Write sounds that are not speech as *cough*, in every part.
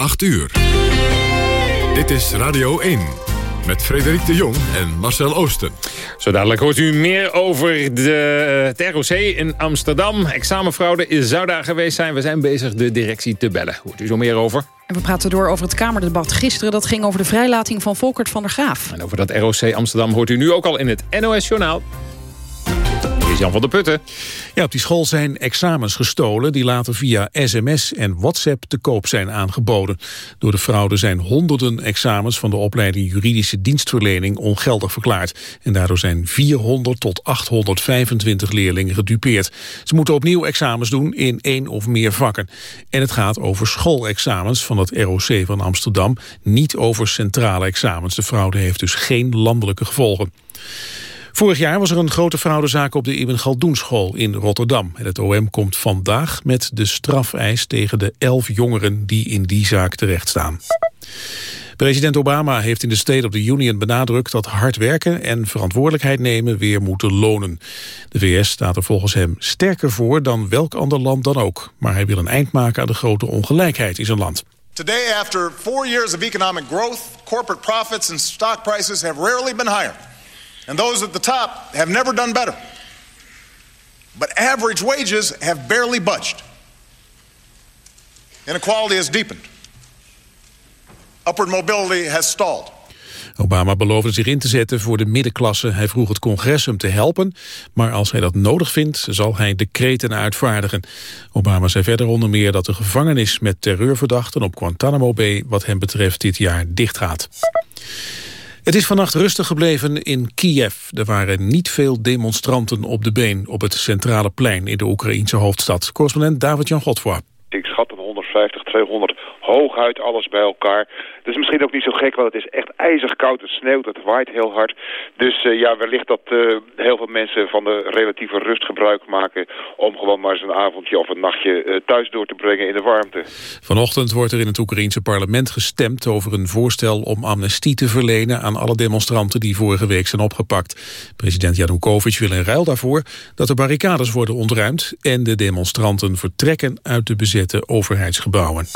8 uur. Dit is Radio 1 met Frederik de Jong en Marcel Oosten. Zo dadelijk hoort u meer over de, het ROC in Amsterdam. Examenfraude zou daar geweest zijn. We zijn bezig de directie te bellen. Hoort u zo meer over? En we praten door over het Kamerdebat gisteren. Dat ging over de vrijlating van Volkert van der Graaf. En over dat ROC Amsterdam hoort u nu ook al in het NOS Journaal Jan van der Putten. Ja, op die school zijn examens gestolen... die later via sms en WhatsApp te koop zijn aangeboden. Door de fraude zijn honderden examens... van de opleiding juridische dienstverlening ongeldig verklaard. En daardoor zijn 400 tot 825 leerlingen gedupeerd. Ze moeten opnieuw examens doen in één of meer vakken. En het gaat over schoolexamens van het ROC van Amsterdam... niet over centrale examens. De fraude heeft dus geen landelijke gevolgen. Vorig jaar was er een grote fraudezaak op de Ibn Galdoenschool in Rotterdam. En het OM komt vandaag met de strafeis tegen de elf jongeren die in die zaak terechtstaan. President Obama heeft in de State of the Union benadrukt dat hard werken en verantwoordelijkheid nemen weer moeten lonen. De VS staat er volgens hem sterker voor dan welk ander land dan ook. Maar hij wil een eind maken aan de grote ongelijkheid in zijn land. Today, after four years of economic growth, corporate profits and stock prices have rarely been higher. And those at the top have never done better. But average wages have barely budged. Inequality has deepened. Upward mobility has stalled. Obama beloofde zich in te zetten voor de middenklasse. Hij vroeg het congres hem te helpen, maar als hij dat nodig vindt... zal hij decreten uitvaardigen. Obama zei verder onder meer dat de gevangenis met terreurverdachten... op Guantanamo Bay wat hem betreft dit jaar dichtgaat. Het is vannacht rustig gebleven in Kiev. Er waren niet veel demonstranten op de been op het centrale plein in de Oekraïense hoofdstad. Correspondent David-Jan Godfroy. Ik schat een 150, 200 hooguit alles bij elkaar. Is misschien ook niet zo gek, want het is echt ijzig koud. Het sneeuwt, het waait heel hard. Dus uh, ja, wellicht dat uh, heel veel mensen van de relatieve rust gebruik maken... om gewoon maar eens een avondje of een nachtje uh, thuis door te brengen in de warmte. Vanochtend wordt er in het Oekraïense parlement gestemd... over een voorstel om amnestie te verlenen aan alle demonstranten... die vorige week zijn opgepakt. President Janukovic wil in ruil daarvoor dat de barricades worden ontruimd... en de demonstranten vertrekken uit de bezette overheidsgebouwen.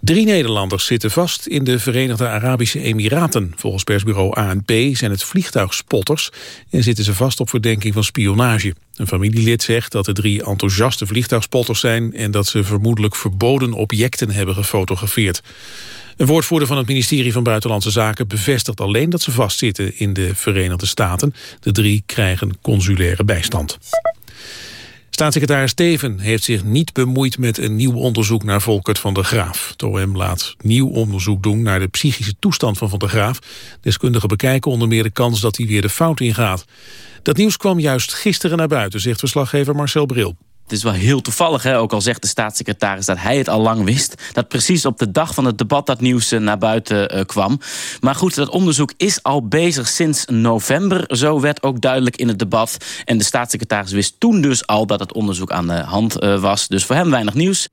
Drie Nederlanders zitten vast in de Verenigde Arabische Emiraten. Volgens persbureau ANP zijn het vliegtuigspotters... en zitten ze vast op verdenking van spionage. Een familielid zegt dat de drie enthousiaste vliegtuigspotters zijn... en dat ze vermoedelijk verboden objecten hebben gefotografeerd. Een woordvoerder van het ministerie van Buitenlandse Zaken bevestigt alleen dat ze vastzitten in de Verenigde Staten. De drie krijgen consulaire bijstand. Staatssecretaris Steven heeft zich niet bemoeid met een nieuw onderzoek naar Volkert van der Graaf. Het OM laat nieuw onderzoek doen naar de psychische toestand van Van der Graaf. Deskundigen bekijken onder meer de kans dat hij weer de fout ingaat. Dat nieuws kwam juist gisteren naar buiten, zegt verslaggever Marcel Bril. Het is wel heel toevallig, hè? ook al zegt de staatssecretaris dat hij het al lang wist. Dat precies op de dag van het debat dat nieuws eh, naar buiten uh, kwam. Maar goed, dat onderzoek is al bezig sinds november. Zo werd ook duidelijk in het debat. En de staatssecretaris wist toen dus al dat het onderzoek aan de hand uh, was. Dus voor hem weinig nieuws.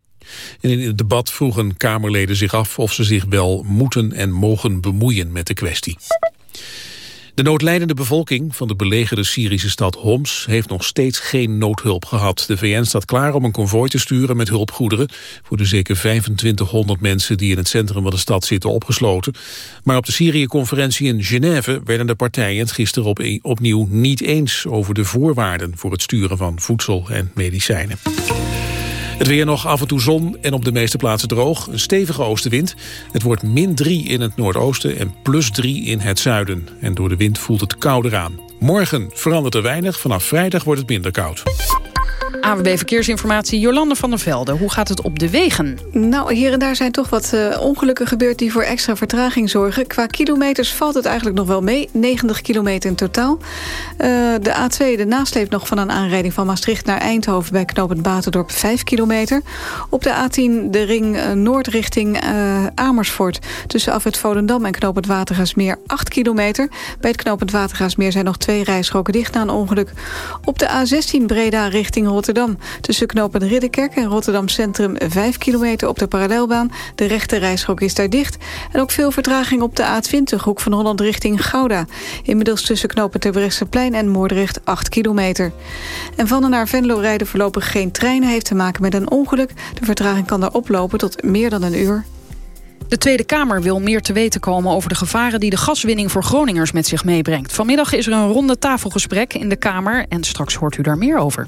In het debat vroegen Kamerleden zich af of ze zich wel moeten en mogen bemoeien met de kwestie. De noodlijdende bevolking van de belegerde Syrische stad Homs heeft nog steeds geen noodhulp gehad. De VN staat klaar om een konvooi te sturen met hulpgoederen voor de zeker 2500 mensen die in het centrum van de stad zitten opgesloten. Maar op de Syrië-conferentie in Genève werden de partijen het gisteren op, opnieuw niet eens over de voorwaarden voor het sturen van voedsel en medicijnen. Het weer nog af en toe zon en op de meeste plaatsen droog. Een stevige oostenwind. Het wordt min 3 in het noordoosten en plus 3 in het zuiden. En door de wind voelt het kouder aan. Morgen verandert er weinig. Vanaf vrijdag wordt het minder koud. AWB Verkeersinformatie, Jolande van der Velde. Hoe gaat het op de wegen? Nou, hier en daar zijn toch wat uh, ongelukken gebeurd... die voor extra vertraging zorgen. Qua kilometers valt het eigenlijk nog wel mee. 90 kilometer in totaal. Uh, de A2, de nasleep nog van een aanrijding van Maastricht naar Eindhoven... bij knooppunt Batendorp 5 kilometer. Op de A10 de ring uh, noord richting Amersfoort... tussen afrit Volendam en knooppunt Watergaasmeer 8 kilometer. Bij het knooppunt Watergaasmeer zijn nog twee rijstroken dicht na een ongeluk. Op de A16 Breda richting Rotterdam Tussen knooppunt Ridderkerk en Rotterdam Centrum 5 kilometer op de parallelbaan. De rechte is daar dicht. En ook veel vertraging op de A20, hoek van Holland richting Gouda. Inmiddels tussen knooppunt Terbrechtseplein en Moordrecht 8 kilometer. En van en naar Venlo rijden voorlopig geen treinen heeft te maken met een ongeluk. De vertraging kan daar oplopen tot meer dan een uur. De Tweede Kamer wil meer te weten komen over de gevaren... die de gaswinning voor Groningers met zich meebrengt. Vanmiddag is er een ronde tafelgesprek in de Kamer... en straks hoort u daar meer over.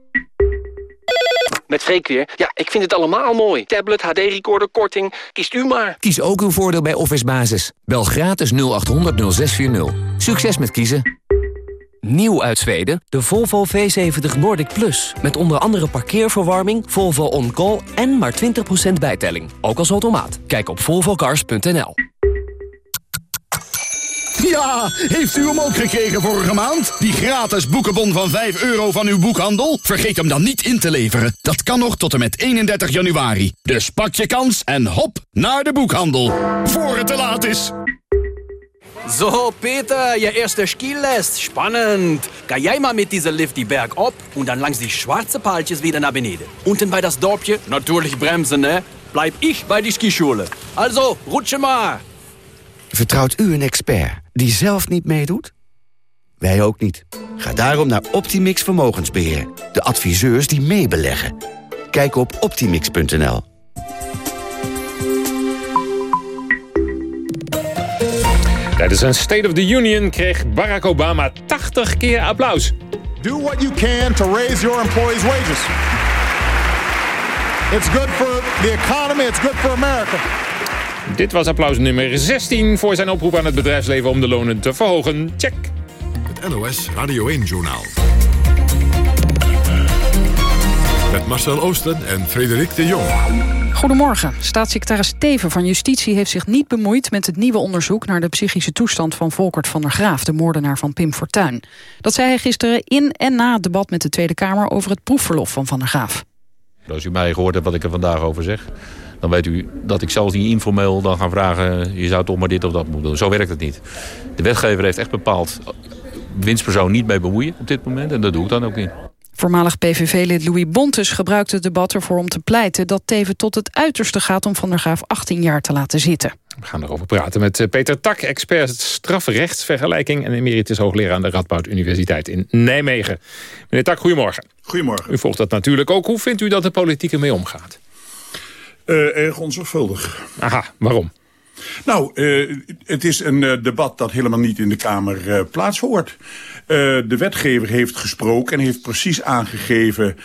Met Freek weer. Ja, ik vind het allemaal mooi. Tablet, HD-recorder, korting. Kiest u maar. Kies ook uw voordeel bij Office Basis. Bel gratis 0800 0640. Succes met kiezen. Nieuw uit Zweden, de Volvo V70 Nordic Plus. Met onder andere parkeerverwarming, Volvo On Call en maar 20% bijtelling. Ook als automaat. Kijk op volvocars.nl. *laughs* Ja, heeft u hem ook gekregen vorige maand? Die gratis boekenbon van 5 euro van uw boekhandel? Vergeet hem dan niet in te leveren. Dat kan nog tot en met 31 januari. Dus pak je kans en hop naar de boekhandel. Voor het te laat is. So, Peter, je eerste Skilest. Spannend. Ga jij maar mit dieser Lift die Berg op und dann langs die schwarze Paaltjes wieder naar beneden. Unten bei das Dorpje, natürlich bremsen, ne? Bleib ich bei die Skischule. Also, rutsche maar. Vertrouwt u een expert die zelf niet meedoet? Wij ook niet. Ga daarom naar Optimix Vermogensbeheer. De adviseurs die meebeleggen. Kijk op optimix.nl. Tijdens een State of the Union kreeg Barack Obama 80 keer applaus. Do what you can to raise your employees' wages. It's good for the economy, it's good for America. Dit was applaus nummer 16 voor zijn oproep aan het bedrijfsleven om de lonen te verhogen. Check. Het NOS Radio 1-journaal. Met Marcel Oosten en Frederik de Jong. Goedemorgen. Staatssecretaris Teven van Justitie heeft zich niet bemoeid... met het nieuwe onderzoek naar de psychische toestand van Volkert van der Graaf... de moordenaar van Pim Fortuyn. Dat zei hij gisteren in en na het debat met de Tweede Kamer... over het proefverlof van Van der Graaf. Als u mij gehoord hebt wat ik er vandaag over zeg... dan weet u dat ik zelfs niet informeel dan ga vragen... je zou toch maar dit of dat moeten doen. Zo werkt het niet. De wetgever heeft echt bepaald... winstpersoon niet mee bemoeien op dit moment. En dat doe ik dan ook niet. Voormalig PVV-lid Louis Bontes gebruikte het debat ervoor om te pleiten... dat Teven tot het uiterste gaat om Van der Graaf 18 jaar te laten zitten. We gaan erover praten met eh, Peter Tak, expert strafrechtsvergelijking... en emeritus hoogleraar aan de Radboud Universiteit in Nijmegen. Meneer Tak, goedemorgen. Goedemorgen. U volgt dat natuurlijk ook. Hoe vindt u dat de politiek ermee omgaat? Uh, erg onzorgvuldig. Aha, waarom? Nou, uh, het is een uh, debat dat helemaal niet in de Kamer uh, plaatshoort. de wetgever heeft gesproken en heeft precies aangegeven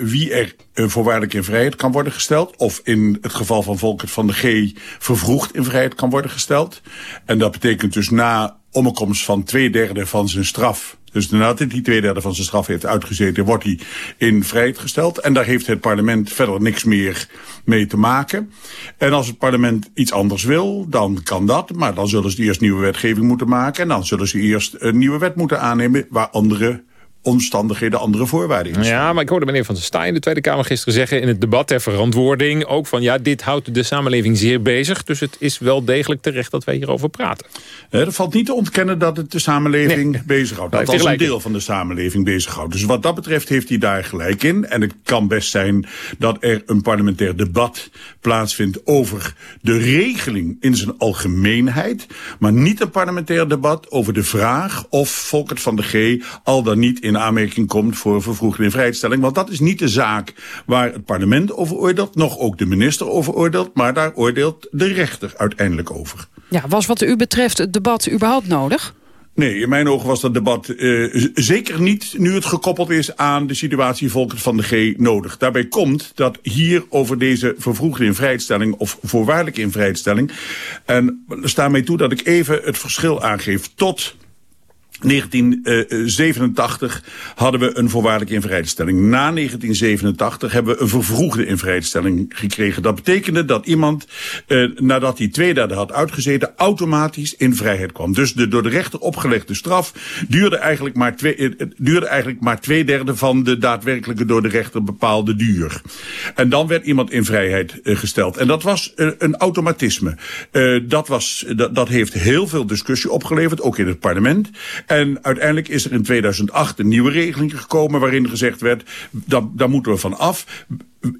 wie er voorwaardelijk in vrijheid kan worden gesteld. Of in het geval van Volkert van de G vervroegd in vrijheid kan worden gesteld. En dat betekent dus na omkomst van twee derde van zijn straf dus nadat hij die twee derde van zijn straf heeft uitgezeten... wordt hij in vrijheid gesteld. En daar heeft het parlement verder niks meer mee te maken. En als het parlement iets anders wil, dan kan dat. Maar dan zullen ze eerst nieuwe wetgeving moeten maken. En dan zullen ze eerst een nieuwe wet moeten aannemen... waar andere omstandigheden, andere voorwaarden in Ja, maar ik hoorde meneer Van der Staaij in de Tweede Kamer gisteren zeggen... in het debat ter verantwoording ook van... ja, dit houdt de samenleving zeer bezig. Dus het is wel degelijk terecht dat wij hierover praten. Er valt niet te ontkennen dat het de samenleving nee. bezighoudt. Dat als een deel van de samenleving bezighoudt. Dus wat dat betreft heeft hij daar gelijk in. En het kan best zijn dat er een parlementair debat plaatsvindt... over de regeling in zijn algemeenheid. Maar niet een parlementair debat over de vraag... of Volkert van de G al dan niet in aanmerking komt voor vervroegde invrijstelling. Want dat is niet de zaak waar het parlement over oordeelt, nog ook de minister over oordeelt, maar daar oordeelt de rechter uiteindelijk over. Ja, was wat u betreft het debat überhaupt nodig? Nee, in mijn ogen was dat debat uh, zeker niet, nu het gekoppeld is aan de situatie Volkert van de G, nodig. Daarbij komt dat hier over deze vervroegde invrijstelling of voorwaardelijke invrijstelling, en sta mij toe dat ik even het verschil aangeef tot 1987 hadden we een voorwaardelijke invrijstelling. Na 1987 hebben we een vervroegde invrijstelling gekregen. Dat betekende dat iemand, eh, nadat hij twee derde had uitgezeten, automatisch in vrijheid kwam. Dus de door de rechter opgelegde straf duurde eigenlijk maar twee, eh, duurde eigenlijk maar twee derde van de daadwerkelijke door de rechter bepaalde duur. En dan werd iemand in vrijheid eh, gesteld. En dat was een automatisme. Dat, was, dat, dat heeft heel veel discussie opgeleverd, ook in het parlement. En uiteindelijk is er in 2008 een nieuwe regeling gekomen... waarin gezegd werd, dat, daar moeten we van af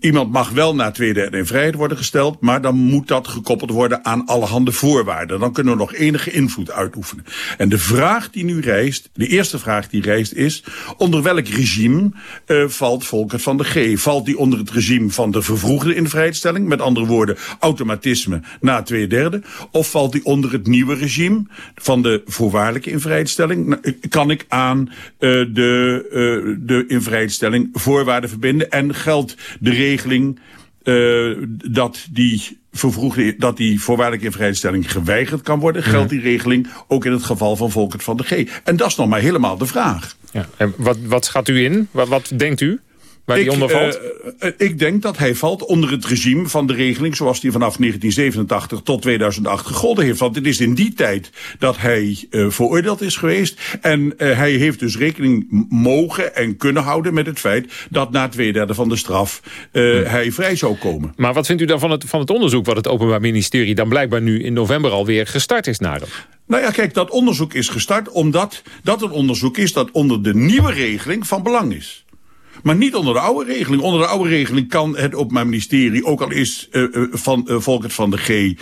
iemand mag wel na twee derde in vrijheid worden gesteld... maar dan moet dat gekoppeld worden aan allerhande voorwaarden. Dan kunnen we nog enige invloed uitoefenen. En de vraag die nu rijst, de eerste vraag die rijst is... onder welk regime uh, valt Volkert van de G? Valt die onder het regime van de vervroegde invrijheidstelling? Met andere woorden, automatisme na twee derde? Of valt die onder het nieuwe regime van de voorwaardelijke invrijheidstelling? Nou, kan ik aan uh, de, de invrijheidstelling voorwaarden verbinden? En geldt de regeling uh, dat die vervroegde, dat die voorwaardelijke invrijstelling geweigerd kan worden, geldt die regeling ook in het geval van Volkert van de G. En dat is nog maar helemaal de vraag. Ja, en wat, wat schat u in? Wat, wat denkt u? Waar die onder valt? Uh, ik denk dat hij valt onder het regime van de regeling... zoals die vanaf 1987 tot 2008 gegolden heeft. Want het is in die tijd dat hij uh, veroordeeld is geweest. En uh, hij heeft dus rekening mogen en kunnen houden met het feit... dat na twee derde van de straf hm. hij vrij zou komen. Maar wat vindt u dan van het, van het onderzoek... wat het Openbaar Ministerie dan blijkbaar nu in november alweer gestart is naar hem? Nou ja, kijk, dat onderzoek is gestart omdat dat een onderzoek is... dat onder de nieuwe regeling van belang is. Maar niet onder de oude regeling. Onder de oude regeling kan het Openbaar Ministerie, ook al is uh, van, uh, Volkert van de G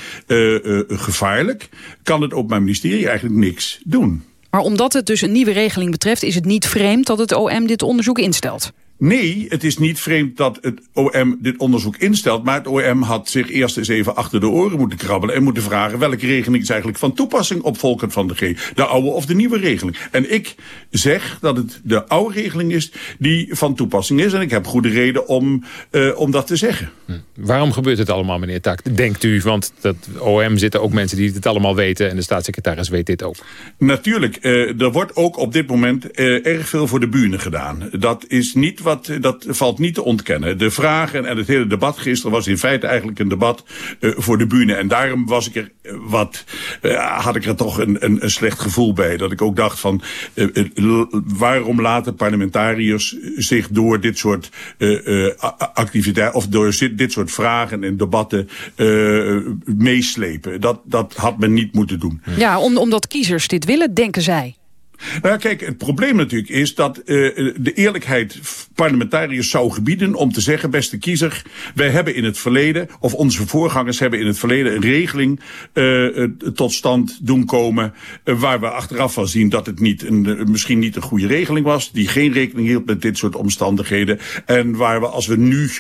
gevaarlijk, kan het Openbaar Ministerie eigenlijk niks doen. Maar omdat het dus een nieuwe regeling betreft, is het niet vreemd dat het OM dit onderzoek instelt? Nee, het is niet vreemd dat het OM dit onderzoek instelt... maar het OM had zich eerst eens even achter de oren moeten krabbelen... en moeten vragen welke regeling is eigenlijk van toepassing op Volkert van de G. De oude of de nieuwe regeling. En ik zeg dat het de oude regeling is die van toepassing is... en ik heb goede reden om, uh, om dat te zeggen. Hm. Waarom gebeurt het allemaal, meneer Tak? Denkt u, want dat OM zitten ook mensen die het allemaal weten... en de staatssecretaris weet dit ook. Natuurlijk, uh, er wordt ook op dit moment uh, erg veel voor de buren gedaan. Dat is niet wat, dat valt niet te ontkennen. De vragen en het hele debat gisteren was in feite eigenlijk een debat uh, voor de bühne. En daarom was ik er wat, uh, had ik er toch een, een, een, slecht gevoel bij. Dat ik ook dacht van, uh, waarom laten parlementariërs zich door dit soort activiteiten, of door dit soort vragen en debatten meeslepen. Dat, dat had men niet moeten doen. Ja, om, omdat kiezers dit willen, denken zij. Nou kijk, het probleem natuurlijk is dat uh, de eerlijkheid parlementariërs zou gebieden om te zeggen, beste kiezer, wij hebben in het verleden, of onze voorgangers hebben in het verleden een regeling uh, tot stand doen komen, uh, waar we achteraf van zien dat het niet een, misschien niet een goede regeling was, die geen rekening hield met dit soort omstandigheden, en waar we als we nu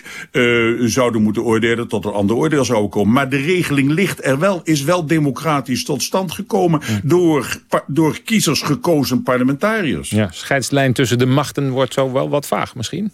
zouden moeten oordelen tot een ander oordeel zouden komen. Maar de regeling ligt er wel, is wel democratisch tot stand gekomen door, door kiezers gekozen parlementariërs. Ja, scheidslijn tussen de machten wordt zo wel wat vaag misschien.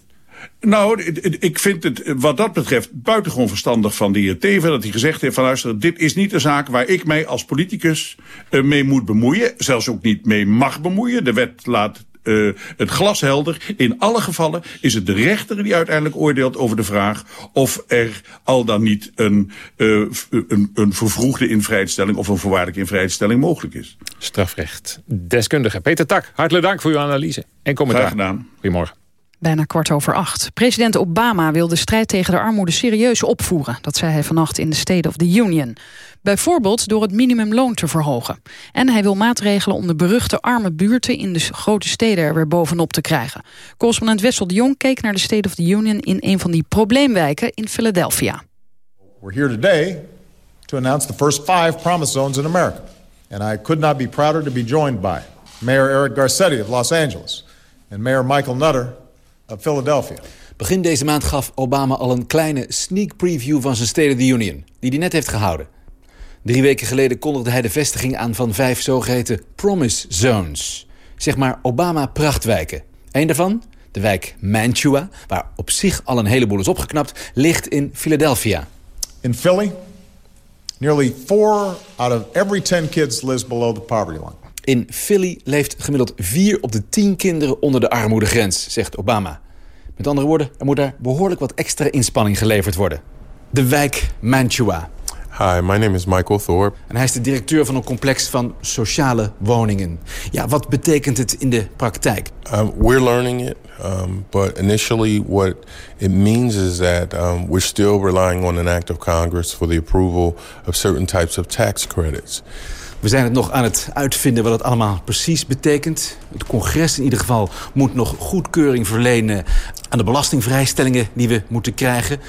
Nou, ik vind het wat dat betreft buitengewoon verstandig van de heer Teven... dat hij gezegd heeft van luister, dit is niet de zaak waar ik mij als politicus uh, mee moet bemoeien. Zelfs ook niet mee mag bemoeien. De wet laat uh, het glashelder. In alle gevallen is het de rechter die uiteindelijk oordeelt over de vraag... of er al dan niet een, uh, een, een vervroegde invrijstelling... of een voorwaardelijke invrijstelling mogelijk is. Strafrecht. Deskundige Peter Tak, hartelijk dank voor uw analyse en commentaar. Graag gedaan. Goedemorgen. Bijna kwart over acht. President Obama wil de strijd tegen de armoede serieus opvoeren. Dat zei hij vannacht in de State of the Union. Bijvoorbeeld door het minimumloon te verhogen. En hij wil maatregelen om de beruchte arme buurten... in de grote steden er weer bovenop te krijgen. Correspondent Wessel de Jong keek naar de State of the Union... in een van die probleemwijken in Philadelphia. We're here today to announce the first five promise zones in America. And I could not be prouder to be joined by Mayor Eric Garcetti of Los Angeles... and Mayor Michael Nutter Philadelphia. Begin deze maand gaf Obama al een kleine sneak preview van zijn State of the Union... die hij net heeft gehouden. Drie weken geleden kondigde hij de vestiging aan van vijf zogeheten Promise Zones. Zeg maar Obama-prachtwijken. Eén daarvan, de wijk Mantua, waar op zich al een heleboel is opgeknapt, ligt in Philadelphia. In Philly, nearly four out of every ten kids lives below the poverty line. In Philly leeft gemiddeld vier op de tien kinderen onder de armoedegrens, zegt Obama. Met andere woorden, er moet daar behoorlijk wat extra inspanning geleverd worden. De wijk Mantua. Hi, my name is Michael Thorpe. En hij is de directeur van een complex van sociale woningen. Ja, wat betekent het in de praktijk? Um, we're learning it, um, but initially what it means is that um, we're still relying on an act of Congress for the approval of certain types of tax credits. We zijn het nog aan het uitvinden wat het allemaal precies betekent. Het congres in ieder geval moet nog goedkeuring verlenen aan de belastingvrijstellingen die we moeten krijgen.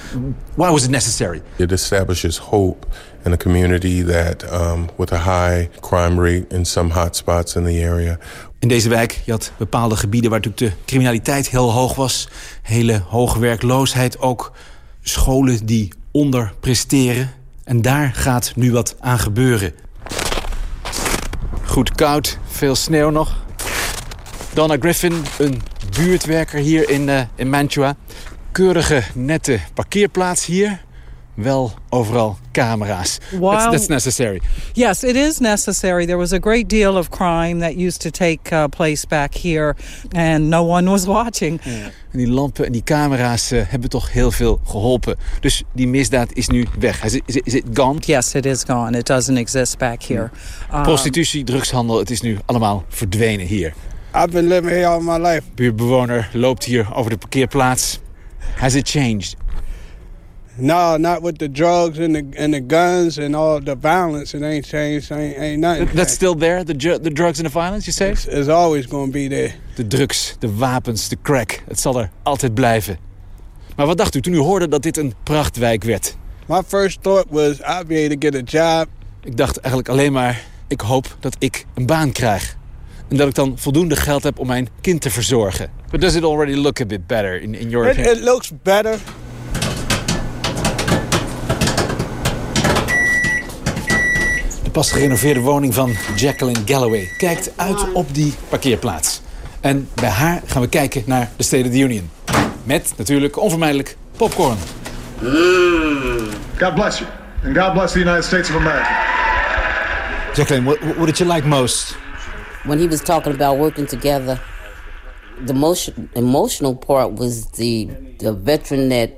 Why was it necessary? It establishes hope in a community that, um, with a high crime rate in some hotspots in the area, in deze wijk, je had bepaalde gebieden waar natuurlijk de criminaliteit heel hoog was. Hele hoge werkloosheid ook. Scholen die onderpresteren. En daar gaat nu wat aan gebeuren. Goed koud, veel sneeuw nog. Donna Griffin, een buurtwerker hier in, uh, in Mantua. Keurige, nette parkeerplaats hier. Wel overal camera's. Wow. That's, that's, necessary. Yes, it is necessary. There was a great deal of crime that used to take uh, place back here, and no one was *laughs* watching. En die lampen en die camera's uh, hebben toch heel veel geholpen. Dus die misdaad is nu weg. Is it, is it, is it gone? Yes, it is gone. It doesn't exist back here. Um, Prostitutie, drugshandel, het is nu allemaal verdwenen hier. I've been living here all my life. Buurtbewoner loopt hier over de parkeerplaats. Has it changed? No, not with the drugs and the and the guns and all the violence. It ain't changed. Ain't, ain't nothing. That's still there. The the drugs and the violence. You say? It's, it's always going to be there. De drugs, de wapens, de crack. Het zal er altijd blijven. Maar wat dacht u toen u hoorde dat dit een prachtwijk werd? My first thought was I'll be able to get a job. Ik dacht eigenlijk alleen maar, ik hoop dat ik een baan krijg. En dat ik dan voldoende geld heb om mijn kind te verzorgen. But does it already look a bit better in, in your it, opinion? It looks better. De pas gerenoveerde woning van Jacqueline Galloway kijkt uit op die parkeerplaats. En bij haar gaan we kijken naar de State of the Union. Met natuurlijk onvermijdelijk popcorn. God bless you. And God bless the United States of America. Jacqueline, what, what did you like most? When he was talking about working together, the most emotional part was the, the veteran that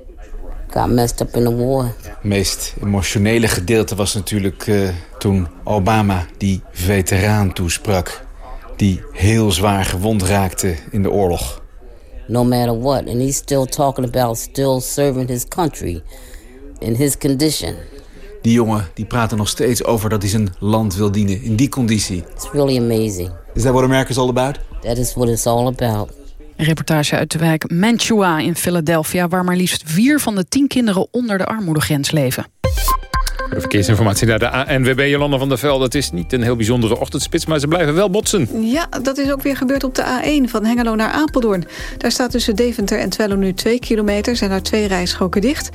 got messed up in the war. Het meest emotionele gedeelte was natuurlijk uh, toen Obama die veteraan toesprak. Die heel zwaar gewond raakte in de oorlog. No matter what. And he's still talking about still serving his country in his condition. Die jongen die praat er nog steeds over dat hij zijn land wil dienen in die conditie. It's really amazing. Is that what America's all about? That is what it's all about. Een reportage uit de wijk Mantua in Philadelphia... waar maar liefst vier van de tien kinderen onder de armoedegrens leven. De verkeersinformatie naar de ANWB Jolanda van der Velde. Het is niet een heel bijzondere ochtendspits, maar ze blijven wel botsen. Ja, dat is ook weer gebeurd op de A1 van Hengelo naar Apeldoorn. Daar staat tussen Deventer en Twello nu 2 kilometer. Zijn daar twee rijstroken dicht.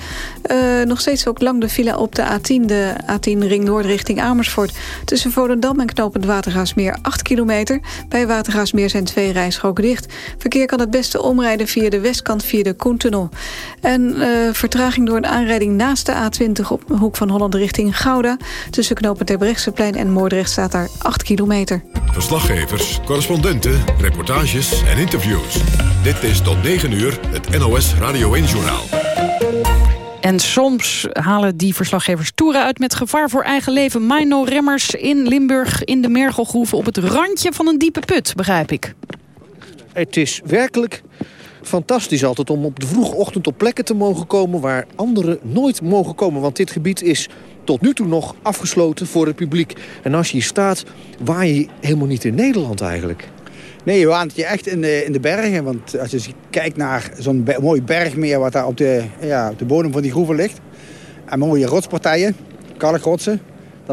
Uh, nog steeds ook lang de file op de A10. De A10 Ring Noord richting Amersfoort. Tussen Volendam en Knopend Watergaasmeer 8 kilometer. Bij Watergaasmeer zijn twee rijstroken dicht. Verkeer kan het beste omrijden via de westkant via de Koentunnel. En uh, vertraging door een aanrijding naast de A20 op de hoek van Holland richting Gouda. Tussen knopen Terbrechtseplein en Moordrecht staat daar 8 kilometer. Verslaggevers, correspondenten, reportages en interviews. Dit is tot 9 uur het NOS Radio 1-journaal. En soms halen die verslaggevers toeren uit met gevaar voor eigen leven. Mino Remmers in Limburg in de Mergelgroeven op het randje van een diepe put, begrijp ik. Het is werkelijk fantastisch altijd om op de vroege ochtend op plekken te mogen komen... waar anderen nooit mogen komen. Want dit gebied is tot nu toe nog afgesloten voor het publiek. En als je hier staat, waar je helemaal niet in Nederland eigenlijk. Nee, je waant je echt in de, in de bergen. Want als je kijkt naar zo'n mooi bergmeer... wat daar op de, ja, op de bodem van die groeven ligt... en mooie rotspartijen, kalkrotsen...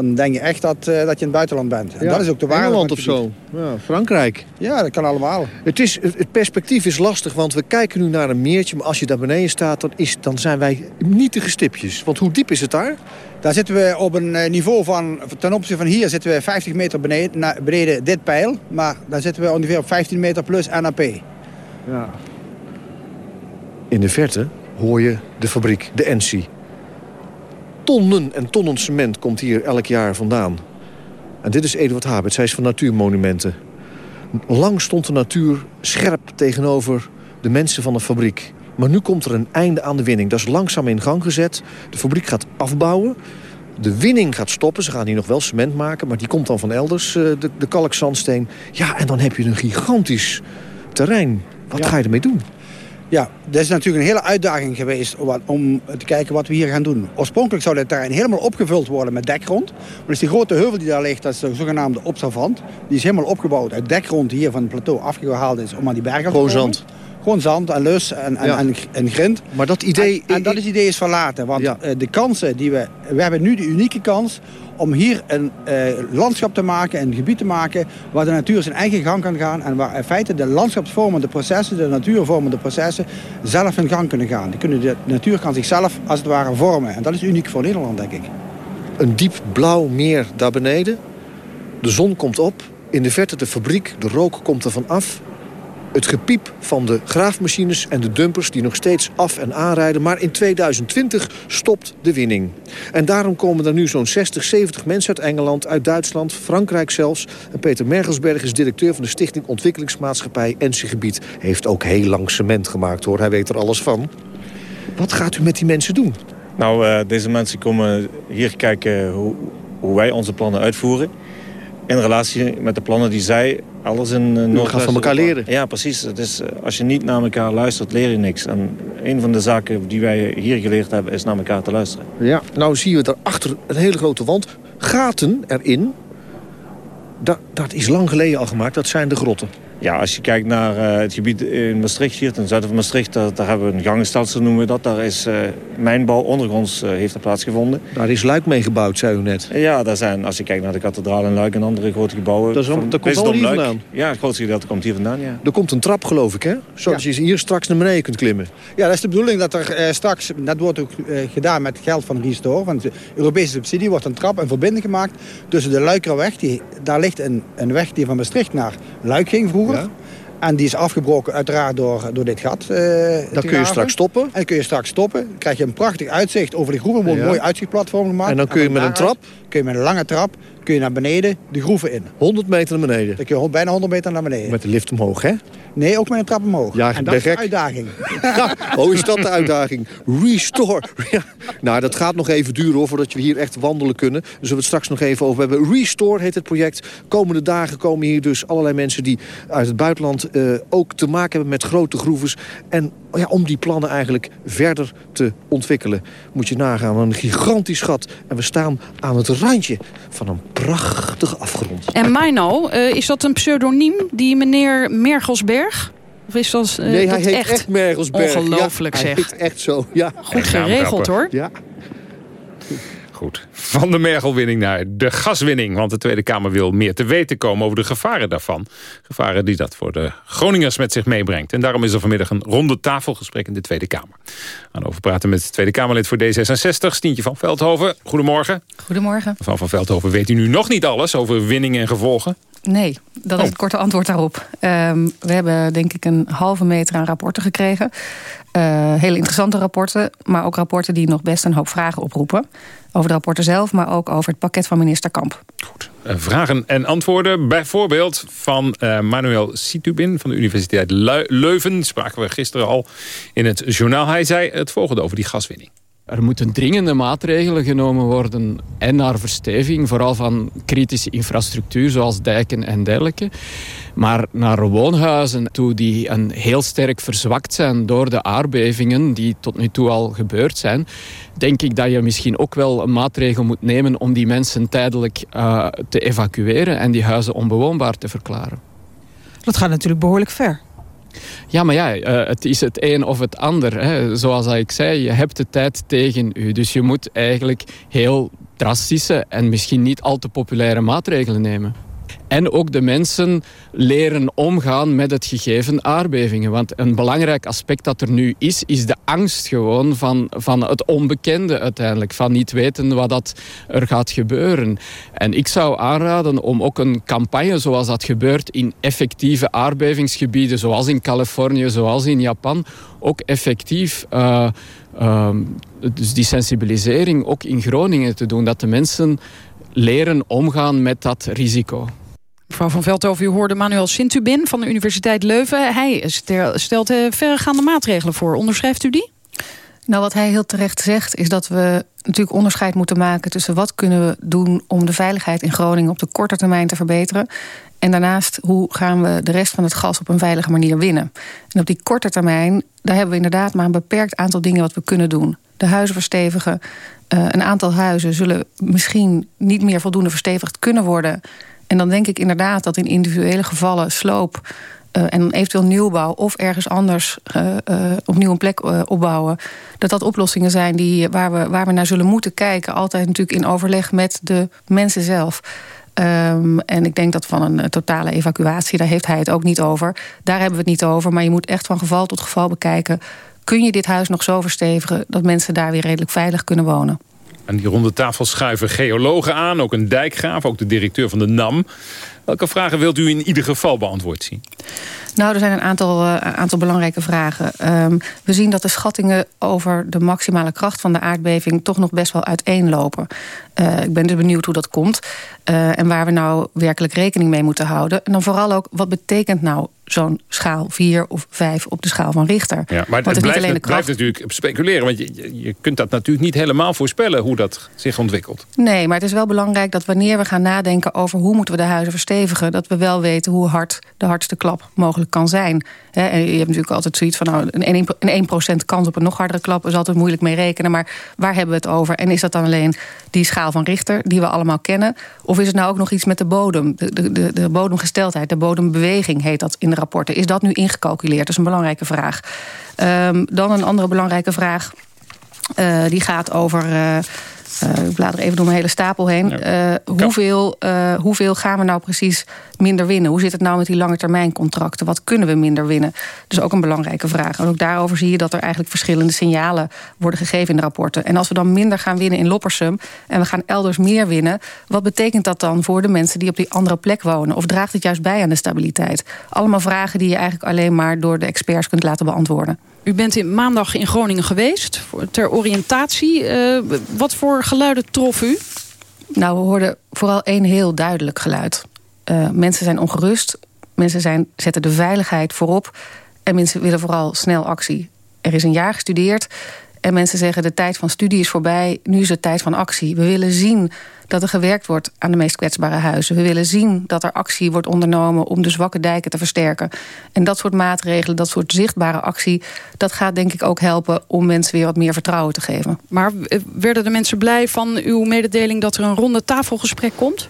dan denk je echt dat, eh, dat je in het buitenland bent. En Ja, dat is ook de waarde Engeland of zo. Ja, Frankrijk. Ja, dat kan allemaal. Het, is, het perspectief is lastig, want we kijken nu naar een meertje... maar als je daar beneden staat, dan, is, dan zijn wij nietige stipjes. Want hoe diep is het daar? Daar zitten we op een eh, niveau van, ten opzichte van hier zitten we 50 meter beneden dit pijl. Maar daar zitten we ongeveer op 15 meter plus NAP. Ja. In de verte hoor je de fabriek, de NC. Tonnen en tonnen cement komt hier elk jaar vandaan. En dit is Eduard Habert, zij is van Natuurmonumenten. Lang stond de natuur scherp tegenover de mensen van de fabriek. Maar nu komt er een einde aan de winning. Dat is langzaam in gang gezet. De fabriek gaat afbouwen. De winning gaat stoppen. Ze gaan hier nog wel cement maken, maar die komt dan van elders, eh, de, de kalkzandsteen. Ja, en dan heb je een gigantisch terrein. Wat ga je ermee doen? Ja, dat is natuurlijk een hele uitdaging geweest om, te kijken wat we hier gaan doen. Oorspronkelijk zou dit terrein helemaal opgevuld worden met dekgrond. Maar dus die grote heuvel die daar ligt, dat is de zogenaamde observant. Die is helemaal opgebouwd uit dekgrond die hier van het plateau afgehaald is om aan die bergen te Gewoon komen. zand. Gewoon zand en lus en, en, Ja. en, en grind. Maar dat idee... En, en dat is idee is verlaten. Want eh, de kansen die we... We hebben nu de unieke kans om hier een eh, landschap te maken, een gebied te maken... waar de natuur zijn eigen gang kan gaan... en waar in feite de landschapsvormende processen, de natuurvormende processen... zelf hun gang kunnen gaan. Die kunnen, de natuur kan zichzelf als het ware vormen. En dat is uniek voor Nederland, denk ik. Een diep blauw meer daar beneden. De zon komt op. In de verte de fabriek. De rook komt er van af. Het gepiep van de graafmachines en de dumpers die nog steeds af en aanrijden. Maar in 2020 stopt de winning. En daarom komen er nu zo'n 60, 70 mensen uit Engeland, uit Duitsland, Frankrijk zelfs. En Peter Mergelsberg is directeur van de Stichting Ontwikkelingsmaatschappij Ensegebied. Heeft ook heel lang cement gemaakt hoor, hij weet er alles van. Wat gaat u met die mensen doen? Nou, eh, deze mensen komen hier kijken hoe, hoe wij onze plannen uitvoeren. In relatie met de plannen die zij alles in uh, gaat van elkaar leren. Ja, precies. Het is, eh, als je niet naar elkaar luistert, leer je niks. En een van de zaken die wij hier geleerd hebben, is naar elkaar te luisteren. Ja, nou zien we daarachter een hele grote wand. Gaten erin. Da dat is lang geleden al gemaakt. Dat zijn de grotten. Ja, als je kijkt naar eh, het gebied in Maastricht, hier ten zuiden van Maastricht... daar, daar hebben we een gangenstelsel, noemen we dat. Daar is eh, mijnbouw ondergronds eh, heeft er plaatsgevonden. Daar is Luik mee gebouwd, zei u net. Ja, daar zijn, als je kijkt naar de kathedraal in Luik en andere grote gebouwen... Dat is al- van dat komt allemaal hier Luik. vandaan? Ja, het grootste gedeelte komt hier vandaan, ja. Er komt een trap, geloof ik, hè? Zodat je hier straks naar beneden kunt klimmen. Ja, dat is de bedoeling dat er eh, straks, dat wordt ook eh, gedaan met geld van Restore, van de Europese subsidie, wordt een trap, een verbinding gemaakt tussen de Luikerweg, die, daar ligt een, een weg die van Maastricht naar Luik ging vroeger. En die is afgebroken uiteraard door, door dit gat. eh, te kun je straks stoppen. En dan kun je straks stoppen. Dan krijg je een prachtig uitzicht over de groeven. Ja. een mooi uitzichtplatform gemaakt. En dan kun je met een trap? Kun je met een lange trap kun je naar beneden de groeven in. 100 meter naar beneden. Dan kun je bijna 100 meter naar beneden. Met de lift omhoog, hè? Nee, ook met een trap omhoog. Ja, en dat is de uitdaging. *laughs* Ja, oh, is dat de uitdaging? Restore. *laughs* Ja. Nou, dat gaat nog even duren hoor, voordat we hier echt wandelen kunnen. Daar zullen we het straks nog even over hebben. Restore heet het project. Komende dagen komen hier dus allerlei mensen die uit het buitenland eh, ook te maken hebben met grote groeves. En ja, om die plannen eigenlijk verder te ontwikkelen, moet je nagaan. Een gigantisch gat. En we staan aan het randje van een prachtige afgrond. En Mino, eh, is dat een pseudoniem, die meneer Mergelsberg? Of is dat, eh, nee, hij heet echt? echt, Mergelsberg. Ongelooflijk Ja, zeg. Hij heet echt zo, ja. Goed geregeld hoor. Ja. Goed. Van de mergelwinning naar de gaswinning. Want de Tweede Kamer wil meer te weten komen over de gevaren daarvan. Gevaren die dat voor de Groningers met zich meebrengt. En daarom is er vanmiddag een ronde tafelgesprek in de Tweede Kamer. We gaan over praten met Tweede Kamerlid voor D66, Stientje van Veldhoven. Goedemorgen. Goedemorgen. Mevrouw van Veldhoven, weet u nu nog niet alles over winning en gevolgen? Nee, dat is Oh. het korte antwoord daarop. Ehm, we hebben denk ik een halve meter aan rapporten gekregen. Eh, hele interessante rapporten, maar ook rapporten die nog best een hoop vragen oproepen. Over de rapporten zelf, maar ook over het pakket van minister Kamp. Eh, vragen en antwoorden. Bijvoorbeeld van eh, Manuel Situbin van de Universiteit Leuven. Spraken we gisteren al in het journaal. Hij zei het volgende over die gaswinning. Er moeten dringende maatregelen genomen worden en naar versteviging, vooral van kritische infrastructuur zoals dijken en dergelijke. Maar naar woonhuizen toe die een heel sterk verzwakt zijn door de aardbevingen die tot nu toe al gebeurd zijn, denk ik dat je misschien ook wel een maatregel moet nemen om die mensen tijdelijk eh, te evacueren en die huizen onbewoonbaar te verklaren. Dat gaat natuurlijk behoorlijk ver. Ja, maar ja, eh, het is het een of het ander. Hè. Zoals ik zei, je hebt de tijd tegen u. Dus je moet eigenlijk heel drastische en misschien niet al te populaire maatregelen nemen. En ook de mensen leren omgaan met het gegeven aardbevingen. Want een belangrijk aspect dat er nu is, is de angst gewoon van, van het onbekende uiteindelijk. Van niet weten wat dat er gaat gebeuren. En ik zou aanraden om ook een campagne zoals dat gebeurt in effectieve aardbevingsgebieden, zoals in Californië, zoals in Japan, ook effectief... Uh, uh, dus die sensibilisering ook in Groningen te doen. Dat de mensen leren omgaan met dat risico. Mevrouw van Veldhoven, u hoorde Manuel Sintubin van de Universiteit Leuven. Hij stelt uh, verregaande maatregelen voor. Onderschrijft u die? Nou, wat hij heel terecht zegt, is dat we natuurlijk onderscheid moeten maken... tussen wat kunnen we doen om de veiligheid in Groningen op de korte termijn te verbeteren... en daarnaast, hoe gaan we de rest van het gas op een veilige manier winnen. En op die korte termijn, daar hebben we inderdaad maar een beperkt aantal dingen wat we kunnen doen. De huizen verstevigen. Uh, een aantal huizen zullen misschien niet meer voldoende verstevigd kunnen worden... En dan denk ik inderdaad dat in individuele gevallen sloop... Uh, en eventueel nieuwbouw of ergens anders uh, opnieuw een plek opbouwen... dat dat oplossingen zijn die, waar, we, waar we naar zullen moeten kijken. Altijd natuurlijk in overleg met de mensen zelf. Um, en ik denk dat van een totale evacuatie, daar heeft hij het ook niet over. Daar hebben we het niet over, maar je moet echt van geval tot geval bekijken... kun je dit huis nog zo verstevigen dat mensen daar weer redelijk veilig kunnen wonen? Aan die ronde tafel schuiven geologen aan, ook een dijkgraaf, ook de directeur van de NAM. Welke vragen wilt u in ieder geval beantwoord zien? Nou, er zijn een aantal, uh, aantal belangrijke vragen. Um, we zien dat de schattingen over de maximale kracht van de aardbeving... toch nog best wel uiteenlopen. Uh, ik ben dus benieuwd hoe dat komt. Uh, en waar we nou werkelijk rekening mee moeten houden. En dan vooral ook, wat betekent nou zo'n schaal 4 of 5 op de schaal van Richter. Ja, maar het, het, blijft, het blijft, natuurlijk speculeren. Want je, je kunt dat natuurlijk niet helemaal voorspellen... hoe dat zich ontwikkelt. Nee, maar het is wel belangrijk dat wanneer we gaan nadenken... over hoe moeten we de huizen dat we wel weten hoe hard de hardste klap mogelijk kan zijn. en je hebt natuurlijk altijd zoiets van... Nou, een 1%, kans op een nog hardere klap is altijd moeilijk mee rekenen. Maar waar hebben we het over? En is dat dan alleen die schaal van Richter die we allemaal kennen? Of is het nou ook nog iets met de bodem? De, de, de bodemgesteldheid, de bodembeweging heet dat in de rapporten. Is dat nu ingecalculeerd? Dat is een belangrijke vraag. Um, dan een andere belangrijke vraag. Uh, die gaat over... Uh, ik blader even door mijn hele stapel heen. Uh, hoeveel, uh, hoeveel gaan we nou precies minder winnen? Hoe zit het nou met die lange termijn contracten? Wat kunnen we minder winnen? Dus ook een belangrijke vraag. En ook daarover zie je dat er eigenlijk verschillende signalen worden gegeven in de rapporten. En als we dan minder gaan winnen in Loppersum en we gaan elders meer winnen, wat betekent dat dan voor de mensen die op die andere plek wonen? Of draagt het juist bij aan de stabiliteit? Allemaal vragen die je eigenlijk alleen maar door de experts kunt laten beantwoorden. U bent in maandag in Groningen geweest ter oriëntatie. Uh, wat voor geluiden trof u? Nou, we hoorden vooral één heel duidelijk geluid. Uh, mensen zijn ongerust, mensen zijn, zetten de veiligheid voorop... en mensen willen vooral snel actie. Er is een jaar gestudeerd en mensen zeggen... de tijd van studie is voorbij, nu is het tijd van actie. We willen zien dat er gewerkt wordt aan de meest kwetsbare huizen. We willen zien dat er actie wordt ondernomen om de zwakke dijken te versterken. En dat soort maatregelen, dat soort zichtbare actie... dat gaat denk ik ook helpen om mensen weer wat meer vertrouwen te geven. Maar werden de mensen blij van uw mededeling... dat er een ronde tafelgesprek komt?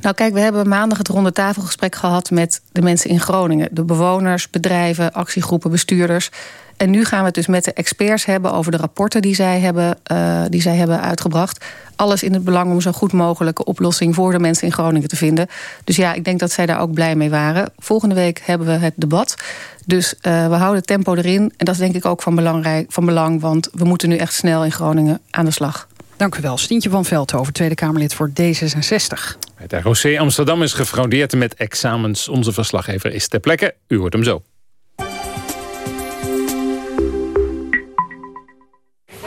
Nou kijk, we hebben maandag het ronde tafelgesprek gehad... met de mensen in Groningen. De bewoners, bedrijven, actiegroepen, bestuurders... En nu gaan we het dus met de experts hebben over de rapporten die zij hebben, uh, die zij hebben uitgebracht. Alles in het belang om zo goed mogelijke oplossing voor de mensen in Groningen te vinden. Dus ja, ik denk dat zij daar ook blij mee waren. Volgende week hebben we het debat. Dus uh, we houden het tempo erin. En dat is denk ik ook van, belangrijk, van belang, want we moeten nu echt snel in Groningen aan de slag. Dank u wel. Stientje van Veldhoven, Tweede Kamerlid voor D66. Het ROC Amsterdam is gefraudeerd met examens. Onze verslaggever is ter plekke. U hoort hem zo.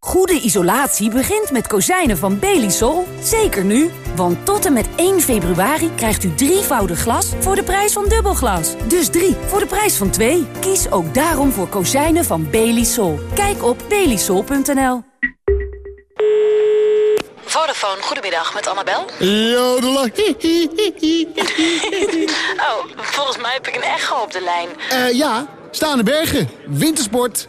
Goede isolatie begint met kozijnen van Belisol. Zeker nu, want tot en met 1 februari krijgt u drievoudig glas voor de prijs van dubbelglas. Dus drie voor de prijs van twee. Kies ook daarom voor kozijnen van Belisol. Kijk op belisol.nl. Vodafone, goedemiddag, met Annabel. Jodela. *laughs* oh, volgens mij heb ik een echo op de lijn. Eh ja, staande bergen, wintersport,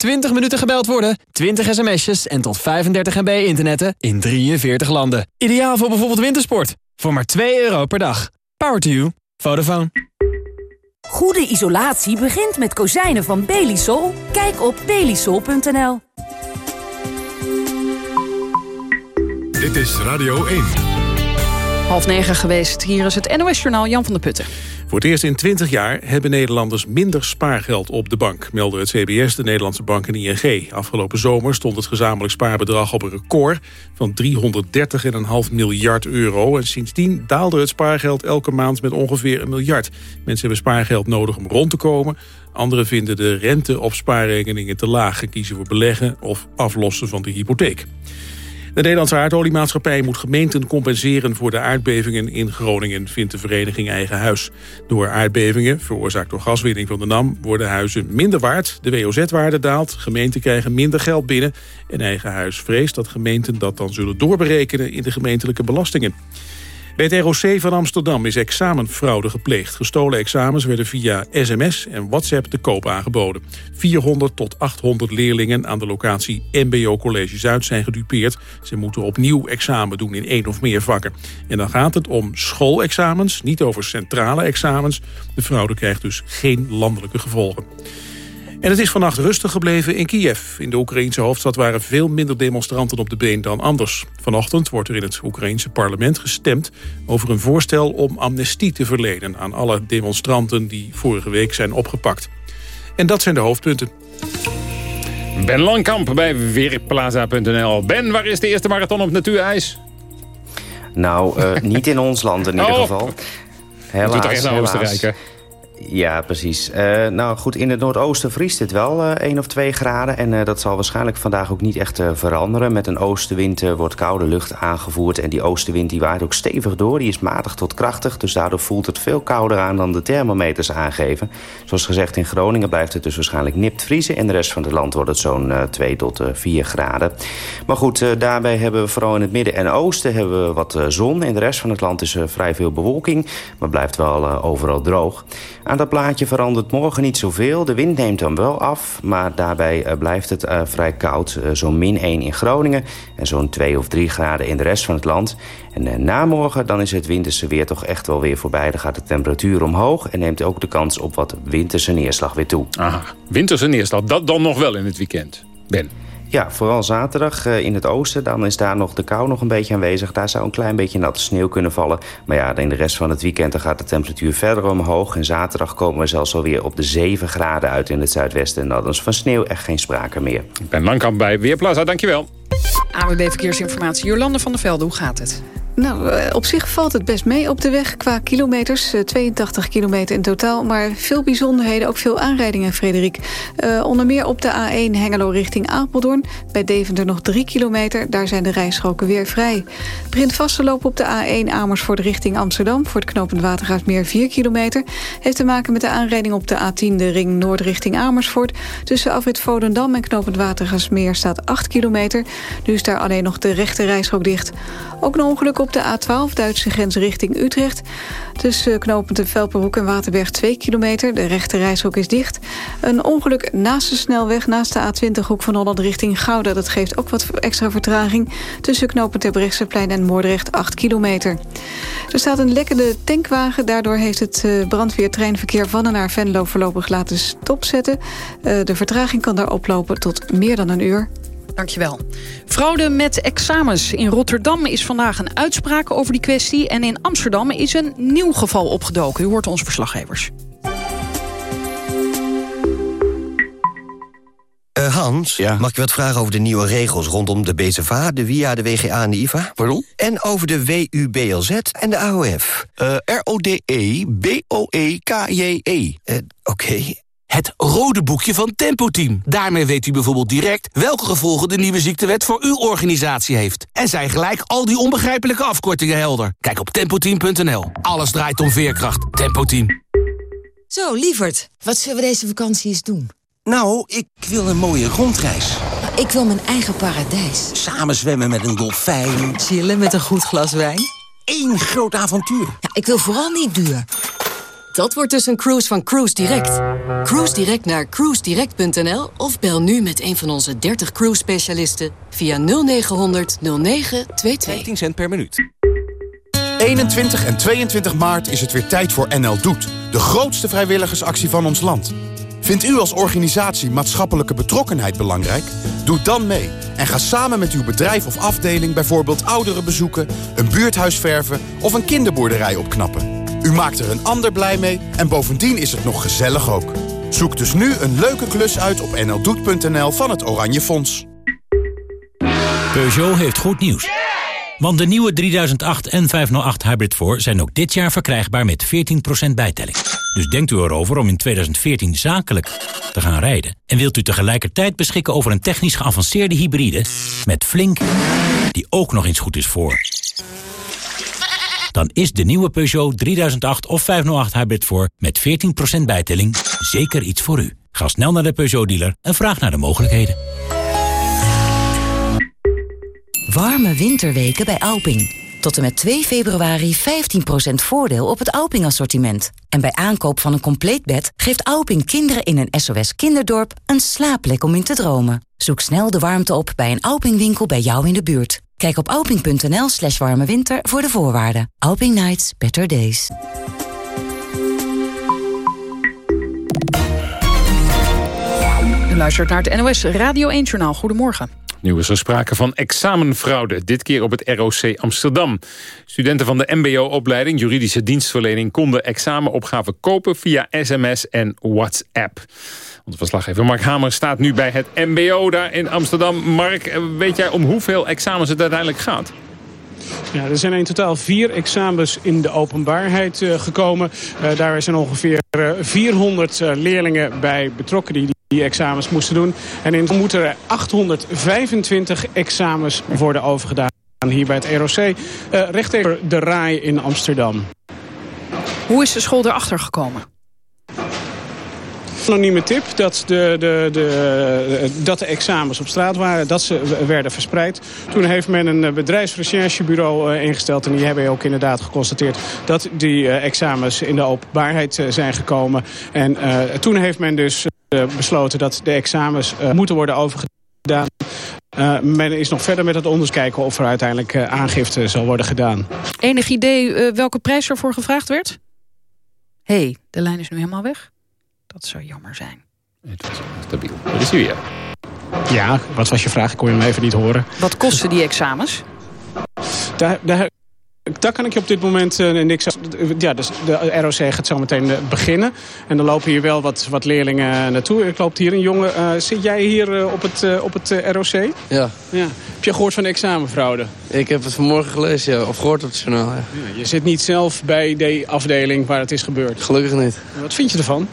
20 minuten gebeld worden, 20 sms'jes en tot 35 MB internetten in 43 landen. Ideaal voor bijvoorbeeld wintersport. Voor maar 2 euro per dag. Power to you. Vodafone. Goede isolatie begint met kozijnen van Belisol. Kijk op belisol.nl. Dit is Radio 1. Half negen geweest. Hier is het NOS-journaal Jan van der Putten. Voor het eerst in 20 jaar hebben Nederlanders minder spaargeld op de bank, melden het CBS, de Nederlandse Bank en ING. Afgelopen zomer stond het gezamenlijk spaarbedrag op een record van 330,5 miljard euro. En sindsdien daalde het spaargeld elke maand met ongeveer een miljard. Mensen hebben spaargeld nodig om rond te komen. Anderen vinden de rente op spaarrekeningen te laag en kiezen voor beleggen of aflossen van de hypotheek. De Nederlandse aardoliemaatschappij moet gemeenten compenseren voor de aardbevingen in Groningen, vindt de vereniging Eigen Huis. Door aardbevingen, veroorzaakt door gaswinning van de NAM, worden huizen minder waard. De WOZ-waarde daalt, gemeenten krijgen minder geld binnen. En Eigen Huis vreest dat gemeenten dat dan zullen doorberekenen in de gemeentelijke belastingen. Bij het ROC van Amsterdam is examenfraude gepleegd. Gestolen examens werden via sms en WhatsApp te koop aangeboden. 400 tot 800 leerlingen aan de locatie MBO College Zuid zijn gedupeerd. Ze moeten opnieuw examen doen in één of meer vakken. En dan gaat het om schoolexamens, niet over centrale examens. De fraude krijgt dus geen landelijke gevolgen. En het is vannacht rustig gebleven in Kiev. In de Oekraïense hoofdstad waren veel minder demonstranten op de been dan anders. Vanochtend wordt er in het Oekraïense parlement gestemd... over een voorstel om amnestie te verlenen aan alle demonstranten... die vorige week zijn opgepakt. En dat zijn de hoofdpunten. Ben Langkamp bij Weerplaza.nl. Ben, waar is de eerste marathon op natuurijs? Nou, eh, niet in ons land in ieder Oh. geval. Helaas, helaas. Ja, precies. Eh, nou goed, in het noordoosten vriest het wel eh 1 of 2 graden. En eh, dat zal waarschijnlijk vandaag ook niet echt veranderen. Met een oostenwind wordt koude lucht aangevoerd. En die oostenwind die waait ook stevig door. Die is matig tot krachtig. Dus daardoor voelt het veel kouder aan dan de thermometers aangeven. Zoals gezegd, in Groningen blijft het dus waarschijnlijk nipt vriezen. In de rest van het land wordt het zo'n eh 2 tot eh 4 graden. Maar goed, daarbij hebben we vooral in het midden en oosten hebben we wat zon. In de rest van het land is vrij veel bewolking. Maar blijft wel overal droog. Aan dat plaatje verandert morgen niet zoveel. De wind neemt dan wel af, maar daarbij eh, blijft het eh, vrij koud. Eh, zo'n min 1 in Groningen en zo'n 2 of 3 graden in de rest van het land. En na morgen dan is het winterse weer toch echt wel weer voorbij. Dan gaat de temperatuur omhoog en neemt ook de kans op wat winterse neerslag weer toe. Aha, winterse neerslag, dat dan nog wel in het weekend. Ben. Ja, vooral zaterdag eh, in het oosten. Dan is daar nog de kou nog een beetje aanwezig. Daar zou een klein beetje natte sneeuw kunnen vallen. Maar ja, in de rest van het weekend dan gaat de temperatuur verder omhoog. En zaterdag komen we zelfs alweer op de 7 graden uit in het zuidwesten. En dan is van sneeuw echt geen sprake meer. Ben Langkamp bij Weerplaza, dankjewel. AWB Verkeersinformatie. Jolande van der Velde, hoe gaat het? Nou, eh, op zich valt het best mee op de weg qua kilometers. eh, 82 kilometer in totaal, maar veel bijzonderheden. Ook veel aanrijdingen, Frederik. Eh, onder meer op de A1 Hengelo richting Apeldoorn. Bij Deventer nog 3 kilometer. Daar zijn de rijstroken weer vrij. Begint vast te lopen op de A1 Amersfoort richting Amsterdam. Voor het knopend Watergaasmeer 4 kilometer. Heeft te maken met de aanrijding op de A10 de ring Noord richting Amersfoort. Tussen afrit Volendam en knopend Watergaasmeer staat 8 kilometer. Nu is daar alleen nog de rechte rijstrook dicht. Ook een ongeluk op op de A12, Duitse grens richting Utrecht. Tussen knooppunten Velperbroek en Waterberg 2 kilometer. De rechte reishoek is dicht. Een ongeluk naast de snelweg, naast de A20 hoek van Holland richting Gouda. Dat geeft ook wat extra vertraging. Tussen knooppunt Terbrechtseplein en Moordrecht 8 kilometer. Er staat een lekkende tankwagen. Daardoor heeft het eh, brandweertreinverkeer van en naar Venlo voorlopig laten stopzetten. Eh, de vertraging kan daar oplopen tot meer dan een uur. Dankjewel. Fraude met examens. In Rotterdam is vandaag een uitspraak over die kwestie... en in Amsterdam is een nieuw geval opgedoken. U hoort onze verslaggevers. Uh, Hans, mag ik wat vragen over de nieuwe regels rondom de BZVA, de WIA, de WGA en de IVA? Pardon? En over de WUBLZ en de AOF. Uh, R-O-D-E-B-O-E-K-J-E. Uh, Oké. Het rode boekje van Tempo Team. Daarmee weet u bijvoorbeeld direct welke gevolgen de nieuwe ziektewet voor uw organisatie heeft. En zijn gelijk al die onbegrijpelijke afkortingen helder. Kijk op tempoteam.nl. Alles draait om veerkracht. Tempo Team. Zo, lieverd, wat zullen we deze vakantie eens doen? Nou, ik wil een mooie rondreis. Ik wil mijn eigen paradijs. Samen zwemmen met een dolfijn. Chillen met een goed glas wijn. Eén groot avontuur. Ja, ik wil vooral niet duur. Dat wordt dus een cruise van Cruise Direct. Cruise Direct naar cruisedirect.nl of bel nu met een van onze 30 cruise specialisten via 0900 0922. 15 cent per minuut. 21 en 22 maart is het weer tijd voor NL Doet. De grootste vrijwilligersactie van ons land. Vindt u als organisatie maatschappelijke betrokkenheid belangrijk? Doe dan mee en ga samen met uw bedrijf of afdeling... bijvoorbeeld ouderen bezoeken, een buurthuis verven of een kinderboerderij opknappen. U maakt er een ander blij mee en bovendien is het nog gezellig ook. Zoek dus nu een leuke klus uit op nldoet.nl van het Oranje Fonds. Peugeot heeft goed nieuws. Want de nieuwe 3008 en 508 Hybrid 4 zijn ook dit jaar verkrijgbaar met 14% bijtelling. Dus denkt u erover om in 2014 zakelijk te gaan rijden. En wilt u tegelijkertijd beschikken over een technisch geavanceerde hybride... met Flink, die ook nog eens goed is voor dan is de nieuwe Peugeot 3008 of 508 Hybrid voor met 14% bijtelling zeker iets voor u. Ga snel naar de Peugeot-dealer en vraag naar de mogelijkheden. Warme winterweken bij Alping. Tot en met 2 februari 15% voordeel op het Alping-assortiment. En bij aankoop van een compleet bed geeft Alping kinderen in een SOS kinderdorp een slaapplek om in te dromen. Zoek snel de warmte op bij een Alping-winkel bij jou in de buurt. Kijk op alping.nl slash warme winter voor de voorwaarden. Alping Nights, better days. U luistert naar het NOS Radio 1-journaal. Goedemorgen. Nu is er sprake van examenfraude, dit keer op het ROC Amsterdam. Studenten van de mbo-opleiding juridische dienstverlening... konden examenopgaven kopen via sms en WhatsApp. Onze verslaggever Mark Hamer staat nu bij het mbo daar in Amsterdam. Mark, weet jij om hoeveel examens het uiteindelijk gaat? Ja, er zijn in totaal vier examens in de openbaarheid uh, gekomen. Uh, daar zijn ongeveer uh, 400 leerlingen bij betrokken die die examens moesten doen. En in moeten er 825 examens worden overgedaan hier bij het ROC. recht tegen de RAI in Amsterdam. Hoe is de school erachter gekomen? Anonieme tip dat de, de, de, dat de examens op straat waren, dat ze werden verspreid. Toen heeft men een bedrijfsrecherchebureau eh, ingesteld en die hebben ook inderdaad geconstateerd dat die eh, examens in de openbaarheid eh, zijn gekomen. En toen heeft men dus besloten dat de examens moeten worden overgedaan. Men is nog verder met het onderzoek kijken of er uiteindelijk aangifte zal worden gedaan. Enig idee welke prijs ervoor gevraagd werd? Hey, de lijn is nu helemaal weg. Dat zou jammer zijn. Het was stabiel. Dat is hij weer. Ja, wat was je vraag? Ik kon je hem even niet horen. Wat kosten die examens? Daar, daar, daar kan ik je op dit moment uh, niks Ja, dus de ROC gaat zo meteen uh, beginnen. En dan lopen hier wel wat, wat leerlingen naartoe. Ik loopt hier een jongen. Uh, zit jij hier op het, op het ROC? Ja. ja. Heb je gehoord van de examenfraude? Ik heb het vanmorgen gelezen, ja. Of gehoord op het journaal, ja. ja. Je zit niet zelf bij de afdeling waar het is gebeurd? Gelukkig niet. Wat vind je ervan?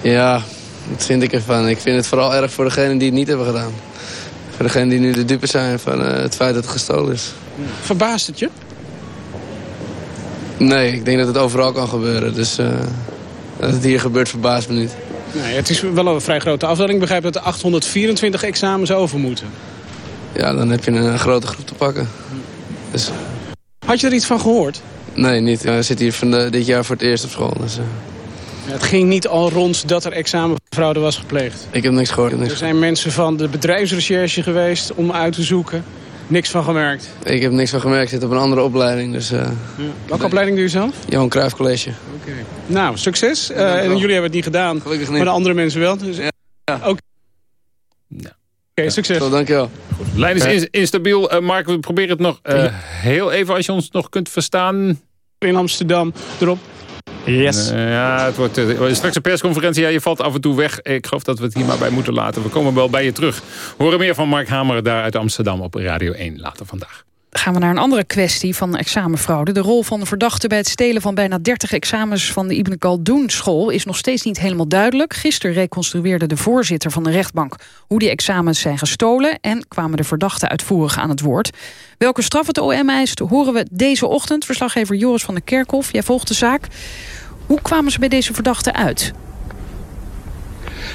Ja, wat vind ik ervan? Ik vind het vooral erg voor degenen die het niet hebben gedaan. Voor degenen die nu de dupe zijn van uh, het feit dat het gestolen is. Verbaast het je? Nee, ik denk dat het overal kan gebeuren. Dus uh, dat het hier gebeurt verbaast me niet. Nee, het is wel een vrij grote afdeling. Ik begrijp dat er 824 examens over moeten. Ja, dan heb je een, grote groep te pakken. Dus... Had je er iets van gehoord? Nee, niet. Ik zit hier van de, dit jaar voor het eerst op school. Dus, uh... Het ging niet al rond dat er examenfraude was gepleegd? Ik heb niks gehoord. Niks er zijn mensen van de bedrijfsrecherche geweest om uit te zoeken. Niks van gemerkt? Ik heb niks van gemerkt. Ik zit op een andere opleiding. Dus, uh... ja. Welke opleiding doe je zelf? Johan Cruijff College. Oké. Nou, succes. Uh, en jullie hebben het niet gedaan. Gelukkig niet. Maar de andere mensen wel. Dus... Ja. ja. Oké. Okay. Okay, succes. Zo, dankjewel. Goed. Lijn is instabiel. Uh, Mark, we proberen het nog heel even als je ons nog kunt verstaan. In Amsterdam, erop. Yes. Uh, ja, het wordt uh, straks een persconferentie. Ja, je valt af en toe weg. Ik geloof dat we het hier maar bij moeten laten. We komen wel bij je terug. Horen meer van Mark Hamer daar uit Amsterdam op Radio 1 later vandaag. Gaan we naar een andere kwestie van examenfraude. De rol van de verdachte bij het stelen van bijna 30 examens van de Ibn Khaldun school is nog steeds niet helemaal duidelijk. Gisteren reconstrueerde de voorzitter van de rechtbank hoe die examens zijn gestolen en kwamen de verdachten uitvoerig aan het woord. Welke straf het OM eist horen we deze ochtend. Verslaggever Joris van der Kerkhof, jij volgt de zaak. Hoe kwamen ze bij deze verdachten uit?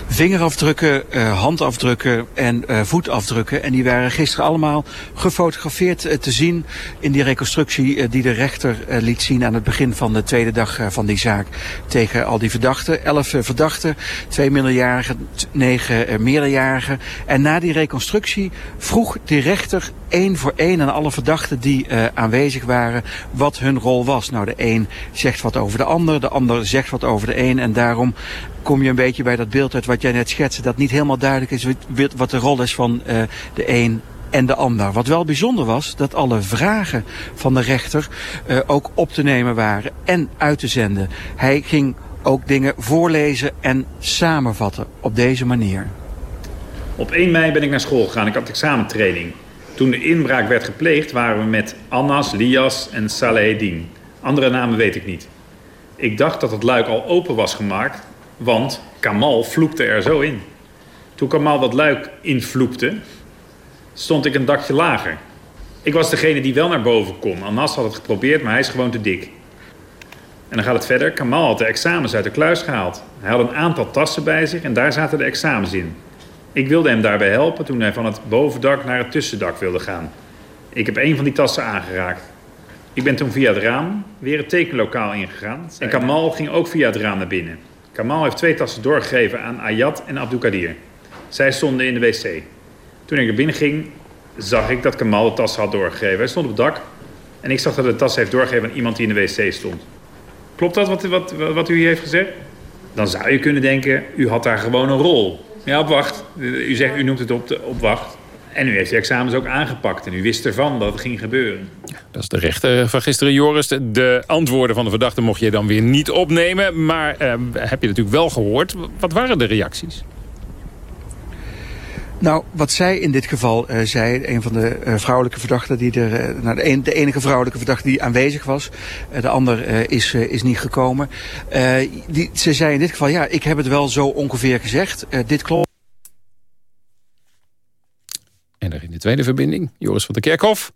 Vingerafdrukken, uh, handafdrukken en uh, voetafdrukken. En die waren gisteren allemaal gefotografeerd uh, te zien in die reconstructie die de rechter liet zien aan het begin van de tweede dag van die zaak tegen al die verdachten. Elf verdachten, twee minderjarigen, negen meerderjarigen. En na die reconstructie vroeg de rechter één voor één aan alle verdachten die aanwezig waren wat hun rol was. Nou, de een zegt wat over de ander, de ander zegt wat over de een en daarom kom je een beetje bij dat beeld uit wat jij net schetste. Dat niet helemaal duidelijk is wat de rol is van uh, de een en de ander. Wat wel bijzonder was, dat alle vragen van de rechter uh, ook op te nemen waren en uit te zenden. Hij ging ook dingen voorlezen en samenvatten op deze manier. Op 1 mei ben ik naar school gegaan. Ik had examentraining. Toen de inbraak werd gepleegd waren we met Annas, Lias en Salehedin. Andere namen weet ik niet. Ik dacht dat het luik al open was gemaakt, want Kamal vloekte er zo in. Toen Kamal dat luik invloekte, stond ik een dakje lager. Ik was degene die wel naar boven kon. Anas had het geprobeerd, maar hij is gewoon te dik. En dan gaat het verder. Kamal had de examens uit de kluis gehaald. Hij had een aantal tassen bij zich en daar zaten de examens in. Ik wilde hem daarbij helpen toen hij van het bovendak naar het tussendak wilde gaan. Ik heb een van die tassen aangeraakt. Ik ben toen via het raam weer het tekenlokaal ingegaan. En Kamal ging ook via het raam naar binnen. Kamal heeft twee tassen doorgegeven aan Ayat en Abdulkadir. Zij stonden in de wc. Toen ik er binnen ging, zag ik dat Kamal de tassen had doorgegeven. Hij stond op het dak en ik zag dat de tas heeft doorgegeven aan iemand die in de wc stond. Klopt dat wat, wat, wat u hier heeft gezegd? Dan zou je kunnen denken, u had daar gewoon een rol. Ja, op wacht. U, zegt, u noemt het op, de, op wacht. En u heeft die examens ook aangepakt. En u wist ervan dat het ging gebeuren. Dat is de rechter van gisteren, Joris. De antwoorden van de verdachte mocht je dan weer niet opnemen. Maar eh, heb je natuurlijk wel gehoord. Wat waren de reacties? Nou, wat zij in dit geval uh, zei, een van de uh, vrouwelijke verdachten die er, uh, nou, de, een, de, enige vrouwelijke verdachte die aanwezig was, de ander is, is niet gekomen. die, ze zei in dit geval, ja, ik heb het wel zo ongeveer gezegd. dit klopt. En er in de tweede verbinding, Joris van der Kerkhof.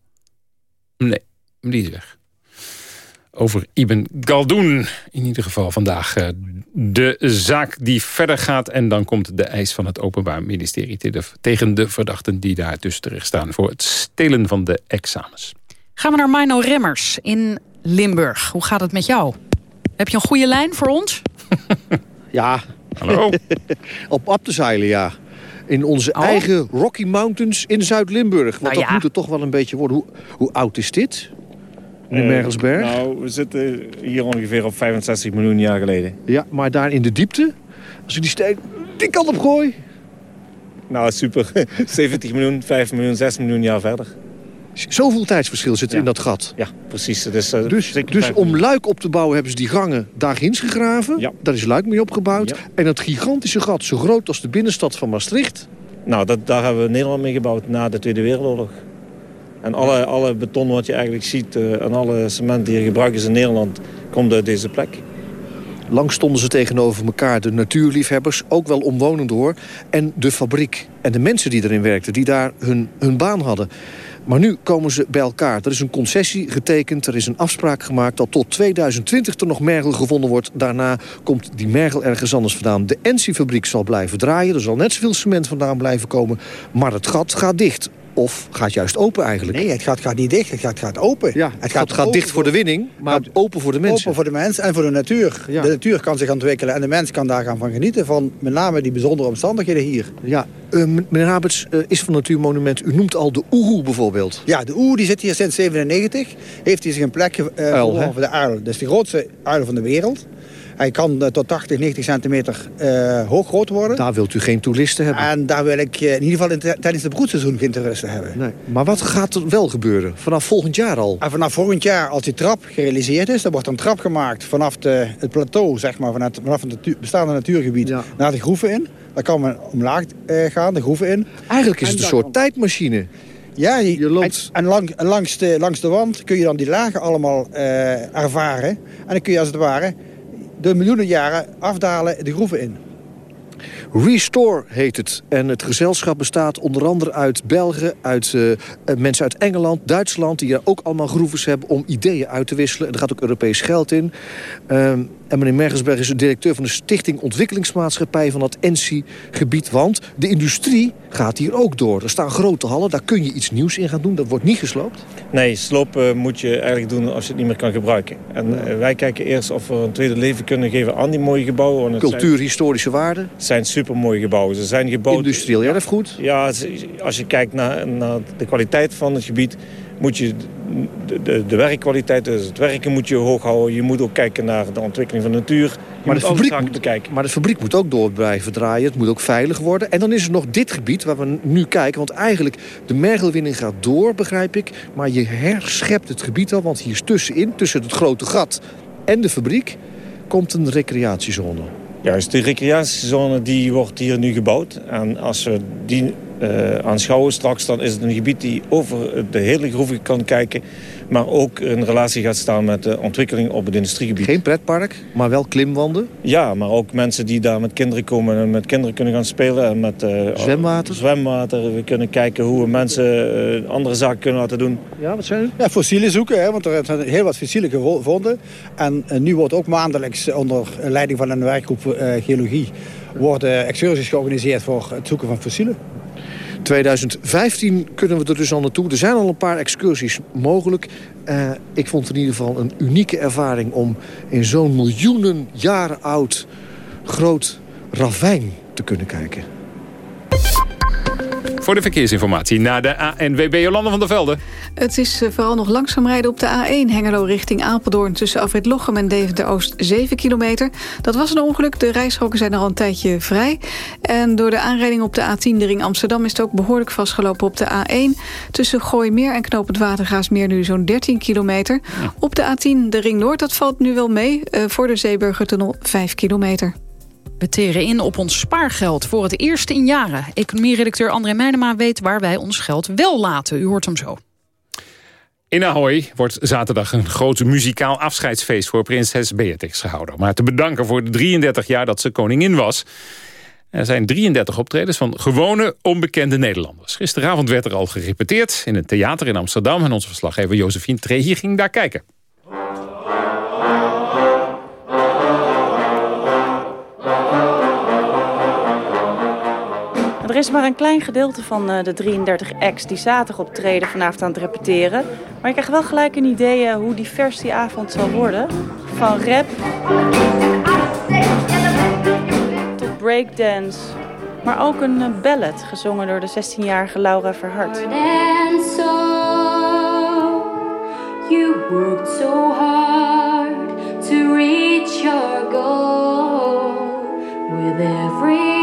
Nee, die is weg. Over Ibn Galdoen. In ieder geval vandaag uh, de zaak die verder gaat. En dan komt de eis van het Openbaar Ministerie tegen de verdachten die daar dus terecht staan voor het stelen van de examens. Gaan we naar Mino Remmers in Limburg. Hoe gaat het met jou? Heb je een goede lijn voor ons? *laughs* ja. Hallo. *laughs* Op op te zeilen, ja in onze Oh. eigen Rocky Mountains in Zuid-Limburg. Want Nou dat ja. moet het toch wel een beetje worden. Hoe, hoe oud is dit? Meneer Eh, Mergelsberg? Nou, we zitten hier ongeveer op 65 miljoen jaar geleden. Ja, maar daar in de diepte, als ik die steen die kant op gooi... Nou, super. *laughs* 70 miljoen, 5 miljoen, 6 miljoen jaar verder. Zoveel tijdsverschil zit er in dat gat. Ja, precies. Dus, uh, Dus, dus om Luik op te bouwen hebben ze die gangen daar ginds gegraven. Ja. Daar is Luik mee opgebouwd. Ja. En dat gigantische gat, zo groot als de binnenstad van Maastricht... Nou, dat, daar hebben we Nederland mee gebouwd na de Tweede Wereldoorlog. En alle, alle beton wat je eigenlijk ziet eh, en alle cement die je gebruikt is in Nederland, komt uit deze plek. Lang stonden ze tegenover elkaar, de natuurliefhebbers, ook wel omwonenden hoor... en de fabriek en de mensen die erin werkten, die daar hun, hun baan hadden. Maar nu komen ze bij elkaar. Er is een concessie getekend, er is een afspraak gemaakt... dat tot 2020 er nog mergel gevonden wordt. Daarna komt die mergel ergens anders vandaan. De Ensi-fabriek zal blijven draaien, er zal net zoveel cement vandaan blijven komen... maar het gat gaat dicht Of gaat juist open eigenlijk? Nee, het gaat, gaat niet dicht, het gaat, gaat open. Ja, het gaat, gaat dicht voor de winning, maar open voor de mensen. Open voor de mens en voor de natuur. De natuur kan zich ontwikkelen en de mens kan daar gaan van genieten... van met name die bijzondere omstandigheden hier. Ja, uh, meneer Haberts uh, is van Natuurmonument. U noemt al de oehoe bijvoorbeeld. Ja, de oehoe die zit hier sinds 97. Heeft hij zich een plek uh, voor de uil. Dat is de grootste uil van de wereld. Hij kan uh, tot 80, 90 centimeter uh, hoog groot worden. Daar wilt u geen toeristen hebben? En daar wil ik uh, in ieder geval in tijdens het broedseizoen geen toeristen hebben. Nee. Maar wat gaat er wel gebeuren? Vanaf volgend jaar al? En vanaf volgend jaar, als die trap gerealiseerd is... dan wordt een trap gemaakt vanaf de, het plateau, zeg maar... vanaf, vanaf het bestaande natuurgebied ja. naar de groeven in. Dan kan men omlaag gaan, de groeven in. Eigenlijk is het een soort tijdmachine. Ja, je, je loopt... en, en, lang, en langs, de, langs de wand kun je dan die lagen allemaal ervaren. En dan kun je als het ware de miljoenen jaren afdalen de groeven in. Restore heet het. En het gezelschap bestaat onder andere uit Belgen, uit uh, mensen uit Engeland, Duitsland... die er ook allemaal groeves hebben om ideeën uit te wisselen. En er gaat ook Europees geld in. Um, en meneer Mergensberg is de directeur van de Stichting Ontwikkelingsmaatschappij... van dat NC-gebied. Want de industrie gaat hier ook door. Er staan grote hallen, daar kun je iets nieuws in gaan doen. Dat wordt niet gesloopt. Nee, slopen moet je eigenlijk doen als je het niet meer kan gebruiken. En uh, wij kijken eerst of we een tweede leven kunnen geven aan die mooie gebouwen. Cultuurhistorische waarden? Het zijn supermooie gebouwen. Ze zijn gebouwd... Industrieel erfgoed? Ja, als je kijkt naar, naar de kwaliteit van het gebied moet je de, de, de, werkkwaliteit, dus het werken moet je hoog houden. Je moet ook kijken naar de ontwikkeling van de natuur. Je maar, de fabriek moet, bekijken. maar de fabriek moet ook door blijven draaien. Het moet ook veilig worden. En dan is er nog dit gebied waar we nu kijken. Want eigenlijk, de mergelwinning gaat door, begrijp ik. Maar je herschept het gebied al. Want hier is tussenin, tussen het grote gat en de fabriek... komt een recreatiezone. Juist, de recreatiezone die wordt hier nu gebouwd. En als we die aanschouwen straks... dan is het een gebied die over de hele groeve kan kijken... maar ook in relatie gaat staan met de ontwikkeling op het industriegebied. Geen pretpark, maar wel klimwanden? Ja, maar ook mensen die daar met kinderen komen... en met kinderen kunnen gaan spelen. En met, uh, zwemwater? Zwemwater. We kunnen kijken hoe we mensen uh, andere zaken kunnen laten doen. Ja, wat zijn het? Ja, fossielen zoeken, hè, want er zijn heel wat fossielen gevonden. En nu wordt ook maandelijks onder leiding van een werkgroep Geologie... worden excursies georganiseerd voor het zoeken van fossielen. 2015 kunnen we er dus al naartoe. Er zijn al een paar excursies mogelijk. Uh, ik vond het in ieder geval een unieke ervaring... om in zo'n miljoenen jaren oud groot ravijn te kunnen kijken. Voor de verkeersinformatie naar de ANWB Jolande van der Velde. Het is vooral nog langzaam rijden op de A1 Hengelo richting Apeldoorn... tussen Afrit Lochem en Deventer-Oost 7 kilometer. Dat was een ongeluk, de rijstroken zijn er al een tijdje vrij. En door de aanrijding op de A10 de ring Amsterdam... is het ook behoorlijk vastgelopen op de A1. Tussen Gooimeer en Knoop het Watergaasmeer nu zo'n 13 kilometer. Op de A10 de ring Noord, dat valt nu wel mee... Uh, voor de Zeeburgertunnel 5 kilometer. We teren in op ons spaargeld voor het eerst in jaren. Economieredacteur André Meijnema weet waar wij ons geld wel laten. U hoort hem zo. In Ahoy wordt zaterdag een groot muzikaal afscheidsfeest... voor prinses Beatrix gehouden. Maar te bedanken voor de 33 jaar dat ze koningin was. Er zijn 33 optredens van gewone, onbekende Nederlanders. Gisteravond werd er al gerepeteerd in een theater in Amsterdam... en onze verslaggever Josephine Trehi ging daar kijken. Is maar een klein gedeelte van eh, de 33 acts die zaterdag optreden vanavond aan het repeteren. Maar je krijgt wel gelijk een idee eh, hoe divers die avond zal worden. Van rap tot breakdance. Maar ook een eh, ballad gezongen door de 16-jarige Laura Verhart. You worked so hard to reach your goal with every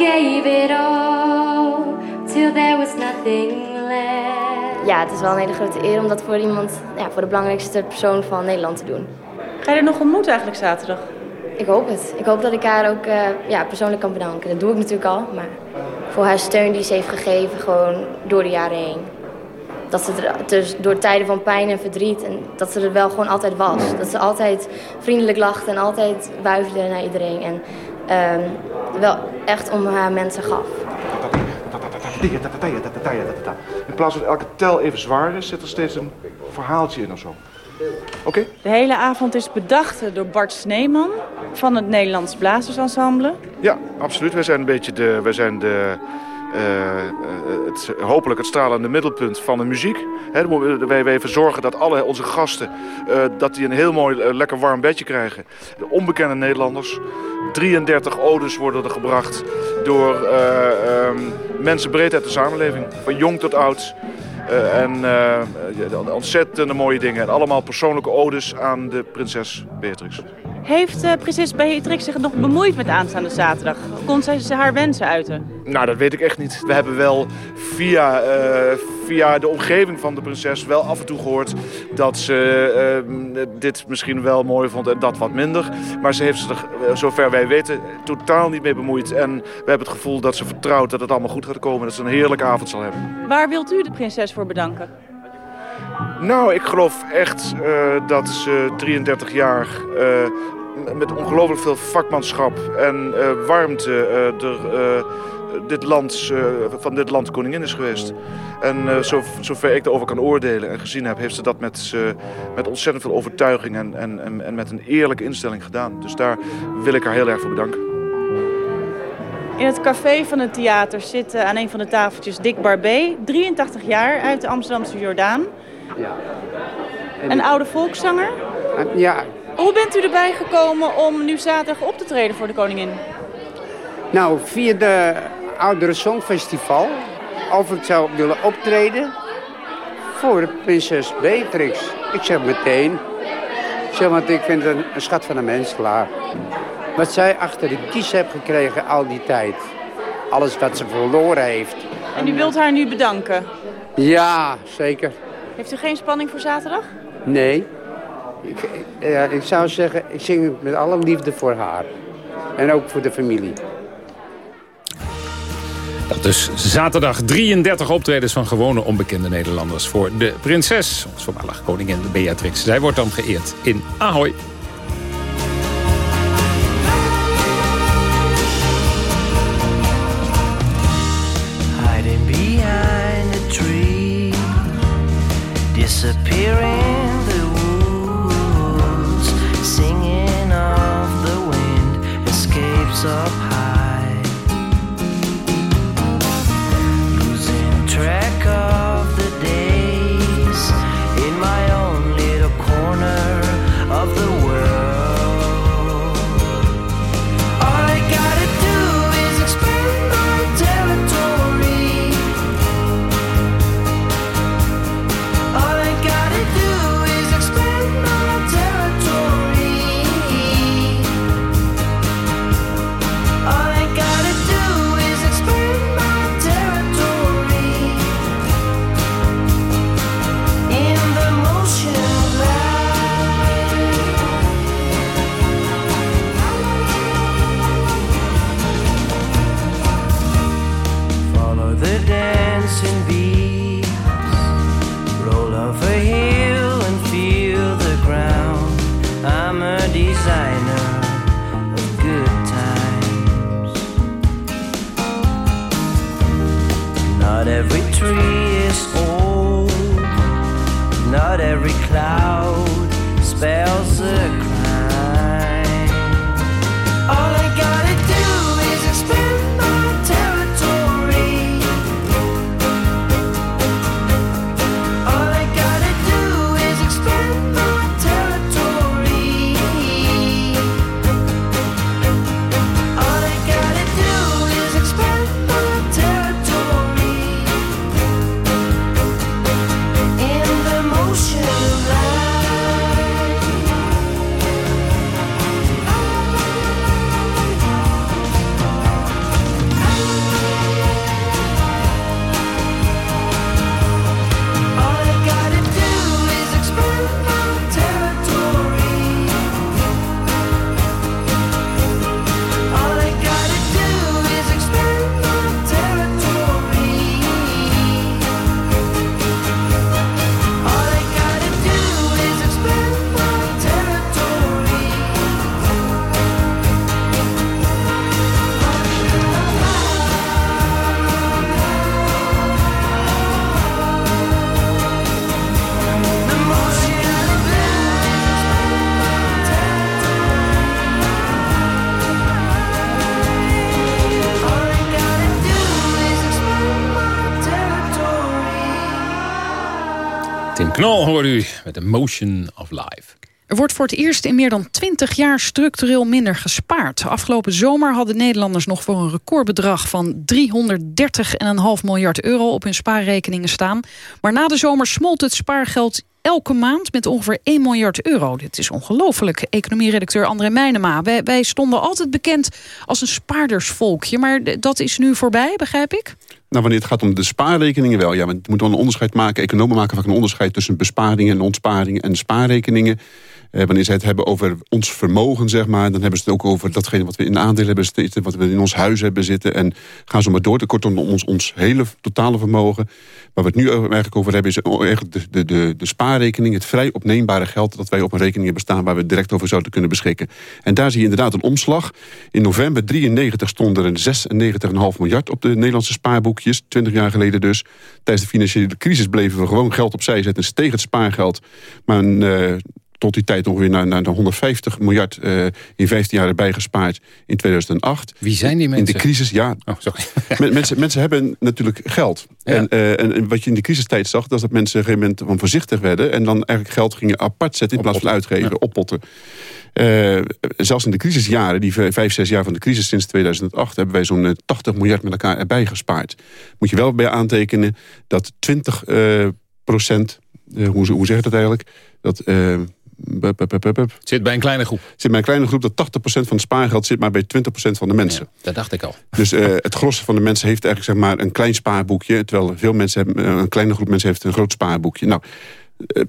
gave it all till there was nothing left. Ja, het is wel een hele grote eer om dat voor iemand, ja, voor de belangrijkste persoon van Nederland te doen. Ga je er nog ontmoeten eigenlijk zaterdag? Ik hoop het. Ik hoop dat ik haar ook uh, ja, persoonlijk kan bedanken. Dat doe ik natuurlijk al, maar voor haar steun die ze heeft gegeven, gewoon door de jaren heen. Dat ze er dus door tijden van pijn en verdriet, en dat ze er wel gewoon altijd was. Dat ze altijd vriendelijk lachte en altijd wuifde naar iedereen. En um, wel echt om haar mensen gaf. In plaats van elke tel even zwaar is, zit er steeds een verhaaltje in of zo. Oké. De hele avond is bedacht door Bart Sneeman van het Nederlands Blazersensemble. Ja, absoluut. Wij zijn een beetje de, wij zijn de, het, hopelijk het stralende middelpunt van de muziek. He, wij, wij even zorgen dat alle onze gasten uh, dat die een heel mooi, lekker warm bedje krijgen. De onbekende Nederlanders. 33 odes worden er gebracht door um, mensen breed uit de samenleving. Van jong tot oud. Uh, en ontzettende mooie dingen. En allemaal persoonlijke odes aan de prinses Beatrix. Heeft uh, prinses Beatrix zich nog bemoeid met aanstaande zaterdag? Kon zij haar wensen uiten? Nou, dat weet ik echt niet. We hebben wel via, uh, via de omgeving van de prinses wel af en toe gehoord dat ze uh, dit misschien wel mooi vond en dat wat minder. Maar ze heeft zich er, zover wij weten, totaal niet mee bemoeid. En we hebben het gevoel dat ze vertrouwt dat het allemaal goed gaat komen. Dat ze een heerlijke avond zal hebben. Waar wilt u de prinses voor bedanken? Nou, ik geloof echt uh, dat ze 33 jaar uh, met ongelooflijk veel vakmanschap en uh, warmte er, dit land, van dit land koningin is geweest. En zo, zover ik erover kan oordelen en gezien heb, heeft ze dat met, met ontzettend veel overtuiging en, en, en met een eerlijke instelling gedaan. Dus daar wil ik haar heel erg voor bedanken. In het café van het theater zit aan een van de tafeltjes Dick Barbé, 83 jaar, uit de Amsterdamse Jordaan. Ja. Een oude volkszanger? Ja. Hoe bent u erbij gekomen om nu zaterdag op te treden voor de koningin? Nou, via de Oudere Songfestival. Of ik zou willen optreden voor prinses Beatrix. Ik zeg meteen. Ik zeg, want ik vind het een, een schat van een mens, klaar. Wat zij achter de kies heeft gekregen al die tijd. Alles wat ze verloren heeft. En u wilt haar nu bedanken? Ja, zeker. Heeft u geen spanning voor zaterdag? Nee. Ik, ja, ik zou zeggen, ik zing met alle liefde voor haar. En ook voor de familie. Dat dus zaterdag 33 optredens van gewone onbekende Nederlanders... voor de prinses, ons voormalige koningin Beatrix. Zij wordt dan geëerd in Ahoy. Knol hoort u met The Motion of Life. Er wordt voor het eerst in meer dan 20 jaar structureel minder gespaard. Afgelopen zomer hadden Nederlanders nog voor een recordbedrag van 330,5 miljard euro op hun spaarrekeningen staan. Maar na de zomer smolt het spaargeld elke maand met ongeveer 1 miljard euro. Dit is ongelooflijk. Economieredacteur André Meijnema. Wij, wij stonden altijd bekend als een spaardersvolkje. Maar dat is nu voorbij, begrijp ik? Nou, wanneer het gaat om de spaarrekeningen wel. Ja, we moeten wel een onderscheid maken. Economen maken vaak een onderscheid tussen besparingen en ontsparingen en spaarrekeningen. Eh, wanneer zij het hebben over ons vermogen, zeg maar... dan hebben ze het ook over datgene wat we in aandelen hebben zitten... wat we in ons huis hebben zitten. En gaan ze maar door. Kortom, ons, ons hele totale vermogen. Waar we het nu eigenlijk over hebben... is eigenlijk de, de, de, de spaarrekening, het vrij opneembare geld... dat wij op een rekening hebben staan... waar we direct over zouden kunnen beschikken. En daar zie je inderdaad een omslag. In november 93 stond er een 96,5 miljard op de Nederlandse spaarboekjes. 20 jaar geleden dus. Tijdens de financiële crisis bleven we gewoon geld opzij zetten... tegen het spaargeld. Maar een, uh, tot die tijd ongeveer naar, naar de 150 miljard uh, in 15 jaar erbij gespaard in 2008. Wie zijn die mensen? In de crisis, ja. Oh, sorry. *laughs* mensen, mensen hebben natuurlijk geld. Ja. En, uh, en, wat je in de crisistijd zag, dat dat mensen op een gegeven moment van voorzichtig werden en dan eigenlijk geld gingen apart zetten in plaats van uitgeven, ja. oppotten. Uh, zelfs in de crisisjaren, die vijf, zes jaar van de crisis sinds 2008... hebben wij zo'n 80 miljard met elkaar erbij gespaard. Moet je wel bij aantekenen dat 20 uh, procent... Hoe, hoe zeg je dat eigenlijk? Dat... Bup, bup, bup, zit bij een kleine groep. Zit bij een kleine groep dat 80% van het spaargeld zit maar bij 20% van de mensen. Ja, dat dacht ik al. *laughs* Dus uh, het gros van de mensen heeft eigenlijk zeg maar een klein spaarboekje. Terwijl veel mensen hebben, een kleine groep mensen heeft een groot spaarboekje. Nou, uh,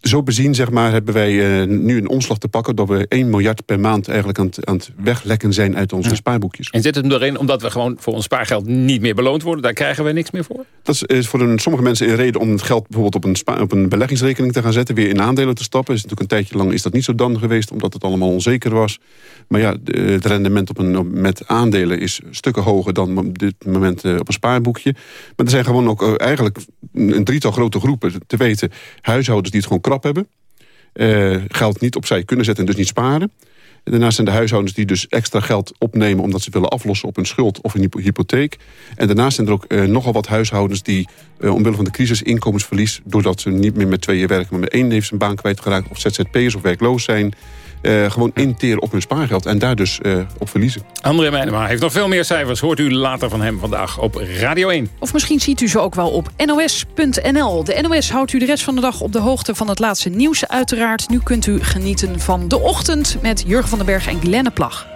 zo bezien zeg maar, hebben wij uh, nu een omslag te pakken... dat we 1 miljard per maand eigenlijk aan het, aan het weglekken zijn uit onze ja. spaarboekjes. En zit het erin omdat we gewoon voor ons spaargeld niet meer beloond worden? Daar krijgen we niks meer voor? Dat is voor een, sommige mensen een reden om het geld bijvoorbeeld op een, spa, op een beleggingsrekening te gaan zetten... weer in aandelen te stappen. Is natuurlijk een tijdje lang is dat niet zo dan geweest... omdat het allemaal onzeker was. Maar ja, de, het rendement op een, op, met aandelen is stukken hoger... dan op dit moment uh, op een spaarboekje. Maar er zijn gewoon ook uh, eigenlijk een drietal grote groepen te weten... huishoudens die het gewoon krap hebben. Uh, geld niet opzij kunnen zetten en dus niet sparen. En daarnaast zijn de huishoudens die dus extra geld opnemen... omdat ze willen aflossen op hun schuld of een hypotheek. En daarnaast zijn er ook uh, nogal wat huishoudens die uh, omwille van de crisis inkomensverlies... doordat ze niet meer met tweeën werken, maar met één heeft zijn baan kwijtgeraakt... of ZZP'ers of werkloos zijn... Uh, gewoon interen op hun spaargeld en daar dus uh, op verliezen. André Meijnema heeft nog veel meer cijfers. Hoort u later van hem vandaag op Radio 1. Of misschien ziet u ze ook wel op nos.nl. De NOS houdt u de rest van de dag op de hoogte van het laatste nieuws uiteraard. Nu kunt u genieten van de ochtend met Jurgen van den Berg en Glenn Plag.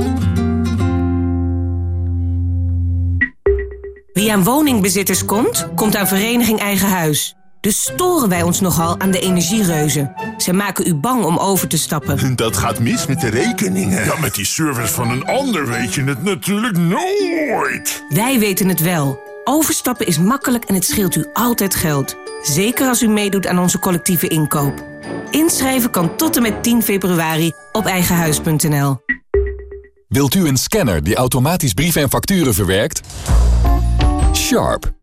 Wie aan woningbezitters komt, komt aan Vereniging Eigen Huis. Dus storen wij ons nogal aan de energiereuzen. Ze maken u bang om over te stappen. *laughs* Dat gaat mis met de rekeningen. Ja, met die service van een ander weet je het natuurlijk nooit. Wij weten het wel. Overstappen is makkelijk en het scheelt u altijd geld. Zeker als u meedoet aan onze collectieve inkoop. Inschrijven kan tot en met 10 februari op eigenhuis.nl. Wilt u een scanner die automatisch brieven en facturen verwerkt? Sharp.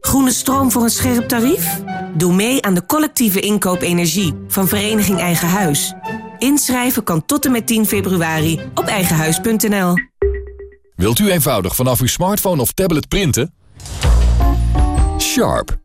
Groene stroom voor een scherp tarief? Doe mee aan de collectieve inkoop energie van Vereniging Eigen Huis. Inschrijven kan tot en met 10 februari op eigenhuis.nl. Wilt u eenvoudig vanaf uw smartphone of tablet printen? Sharp.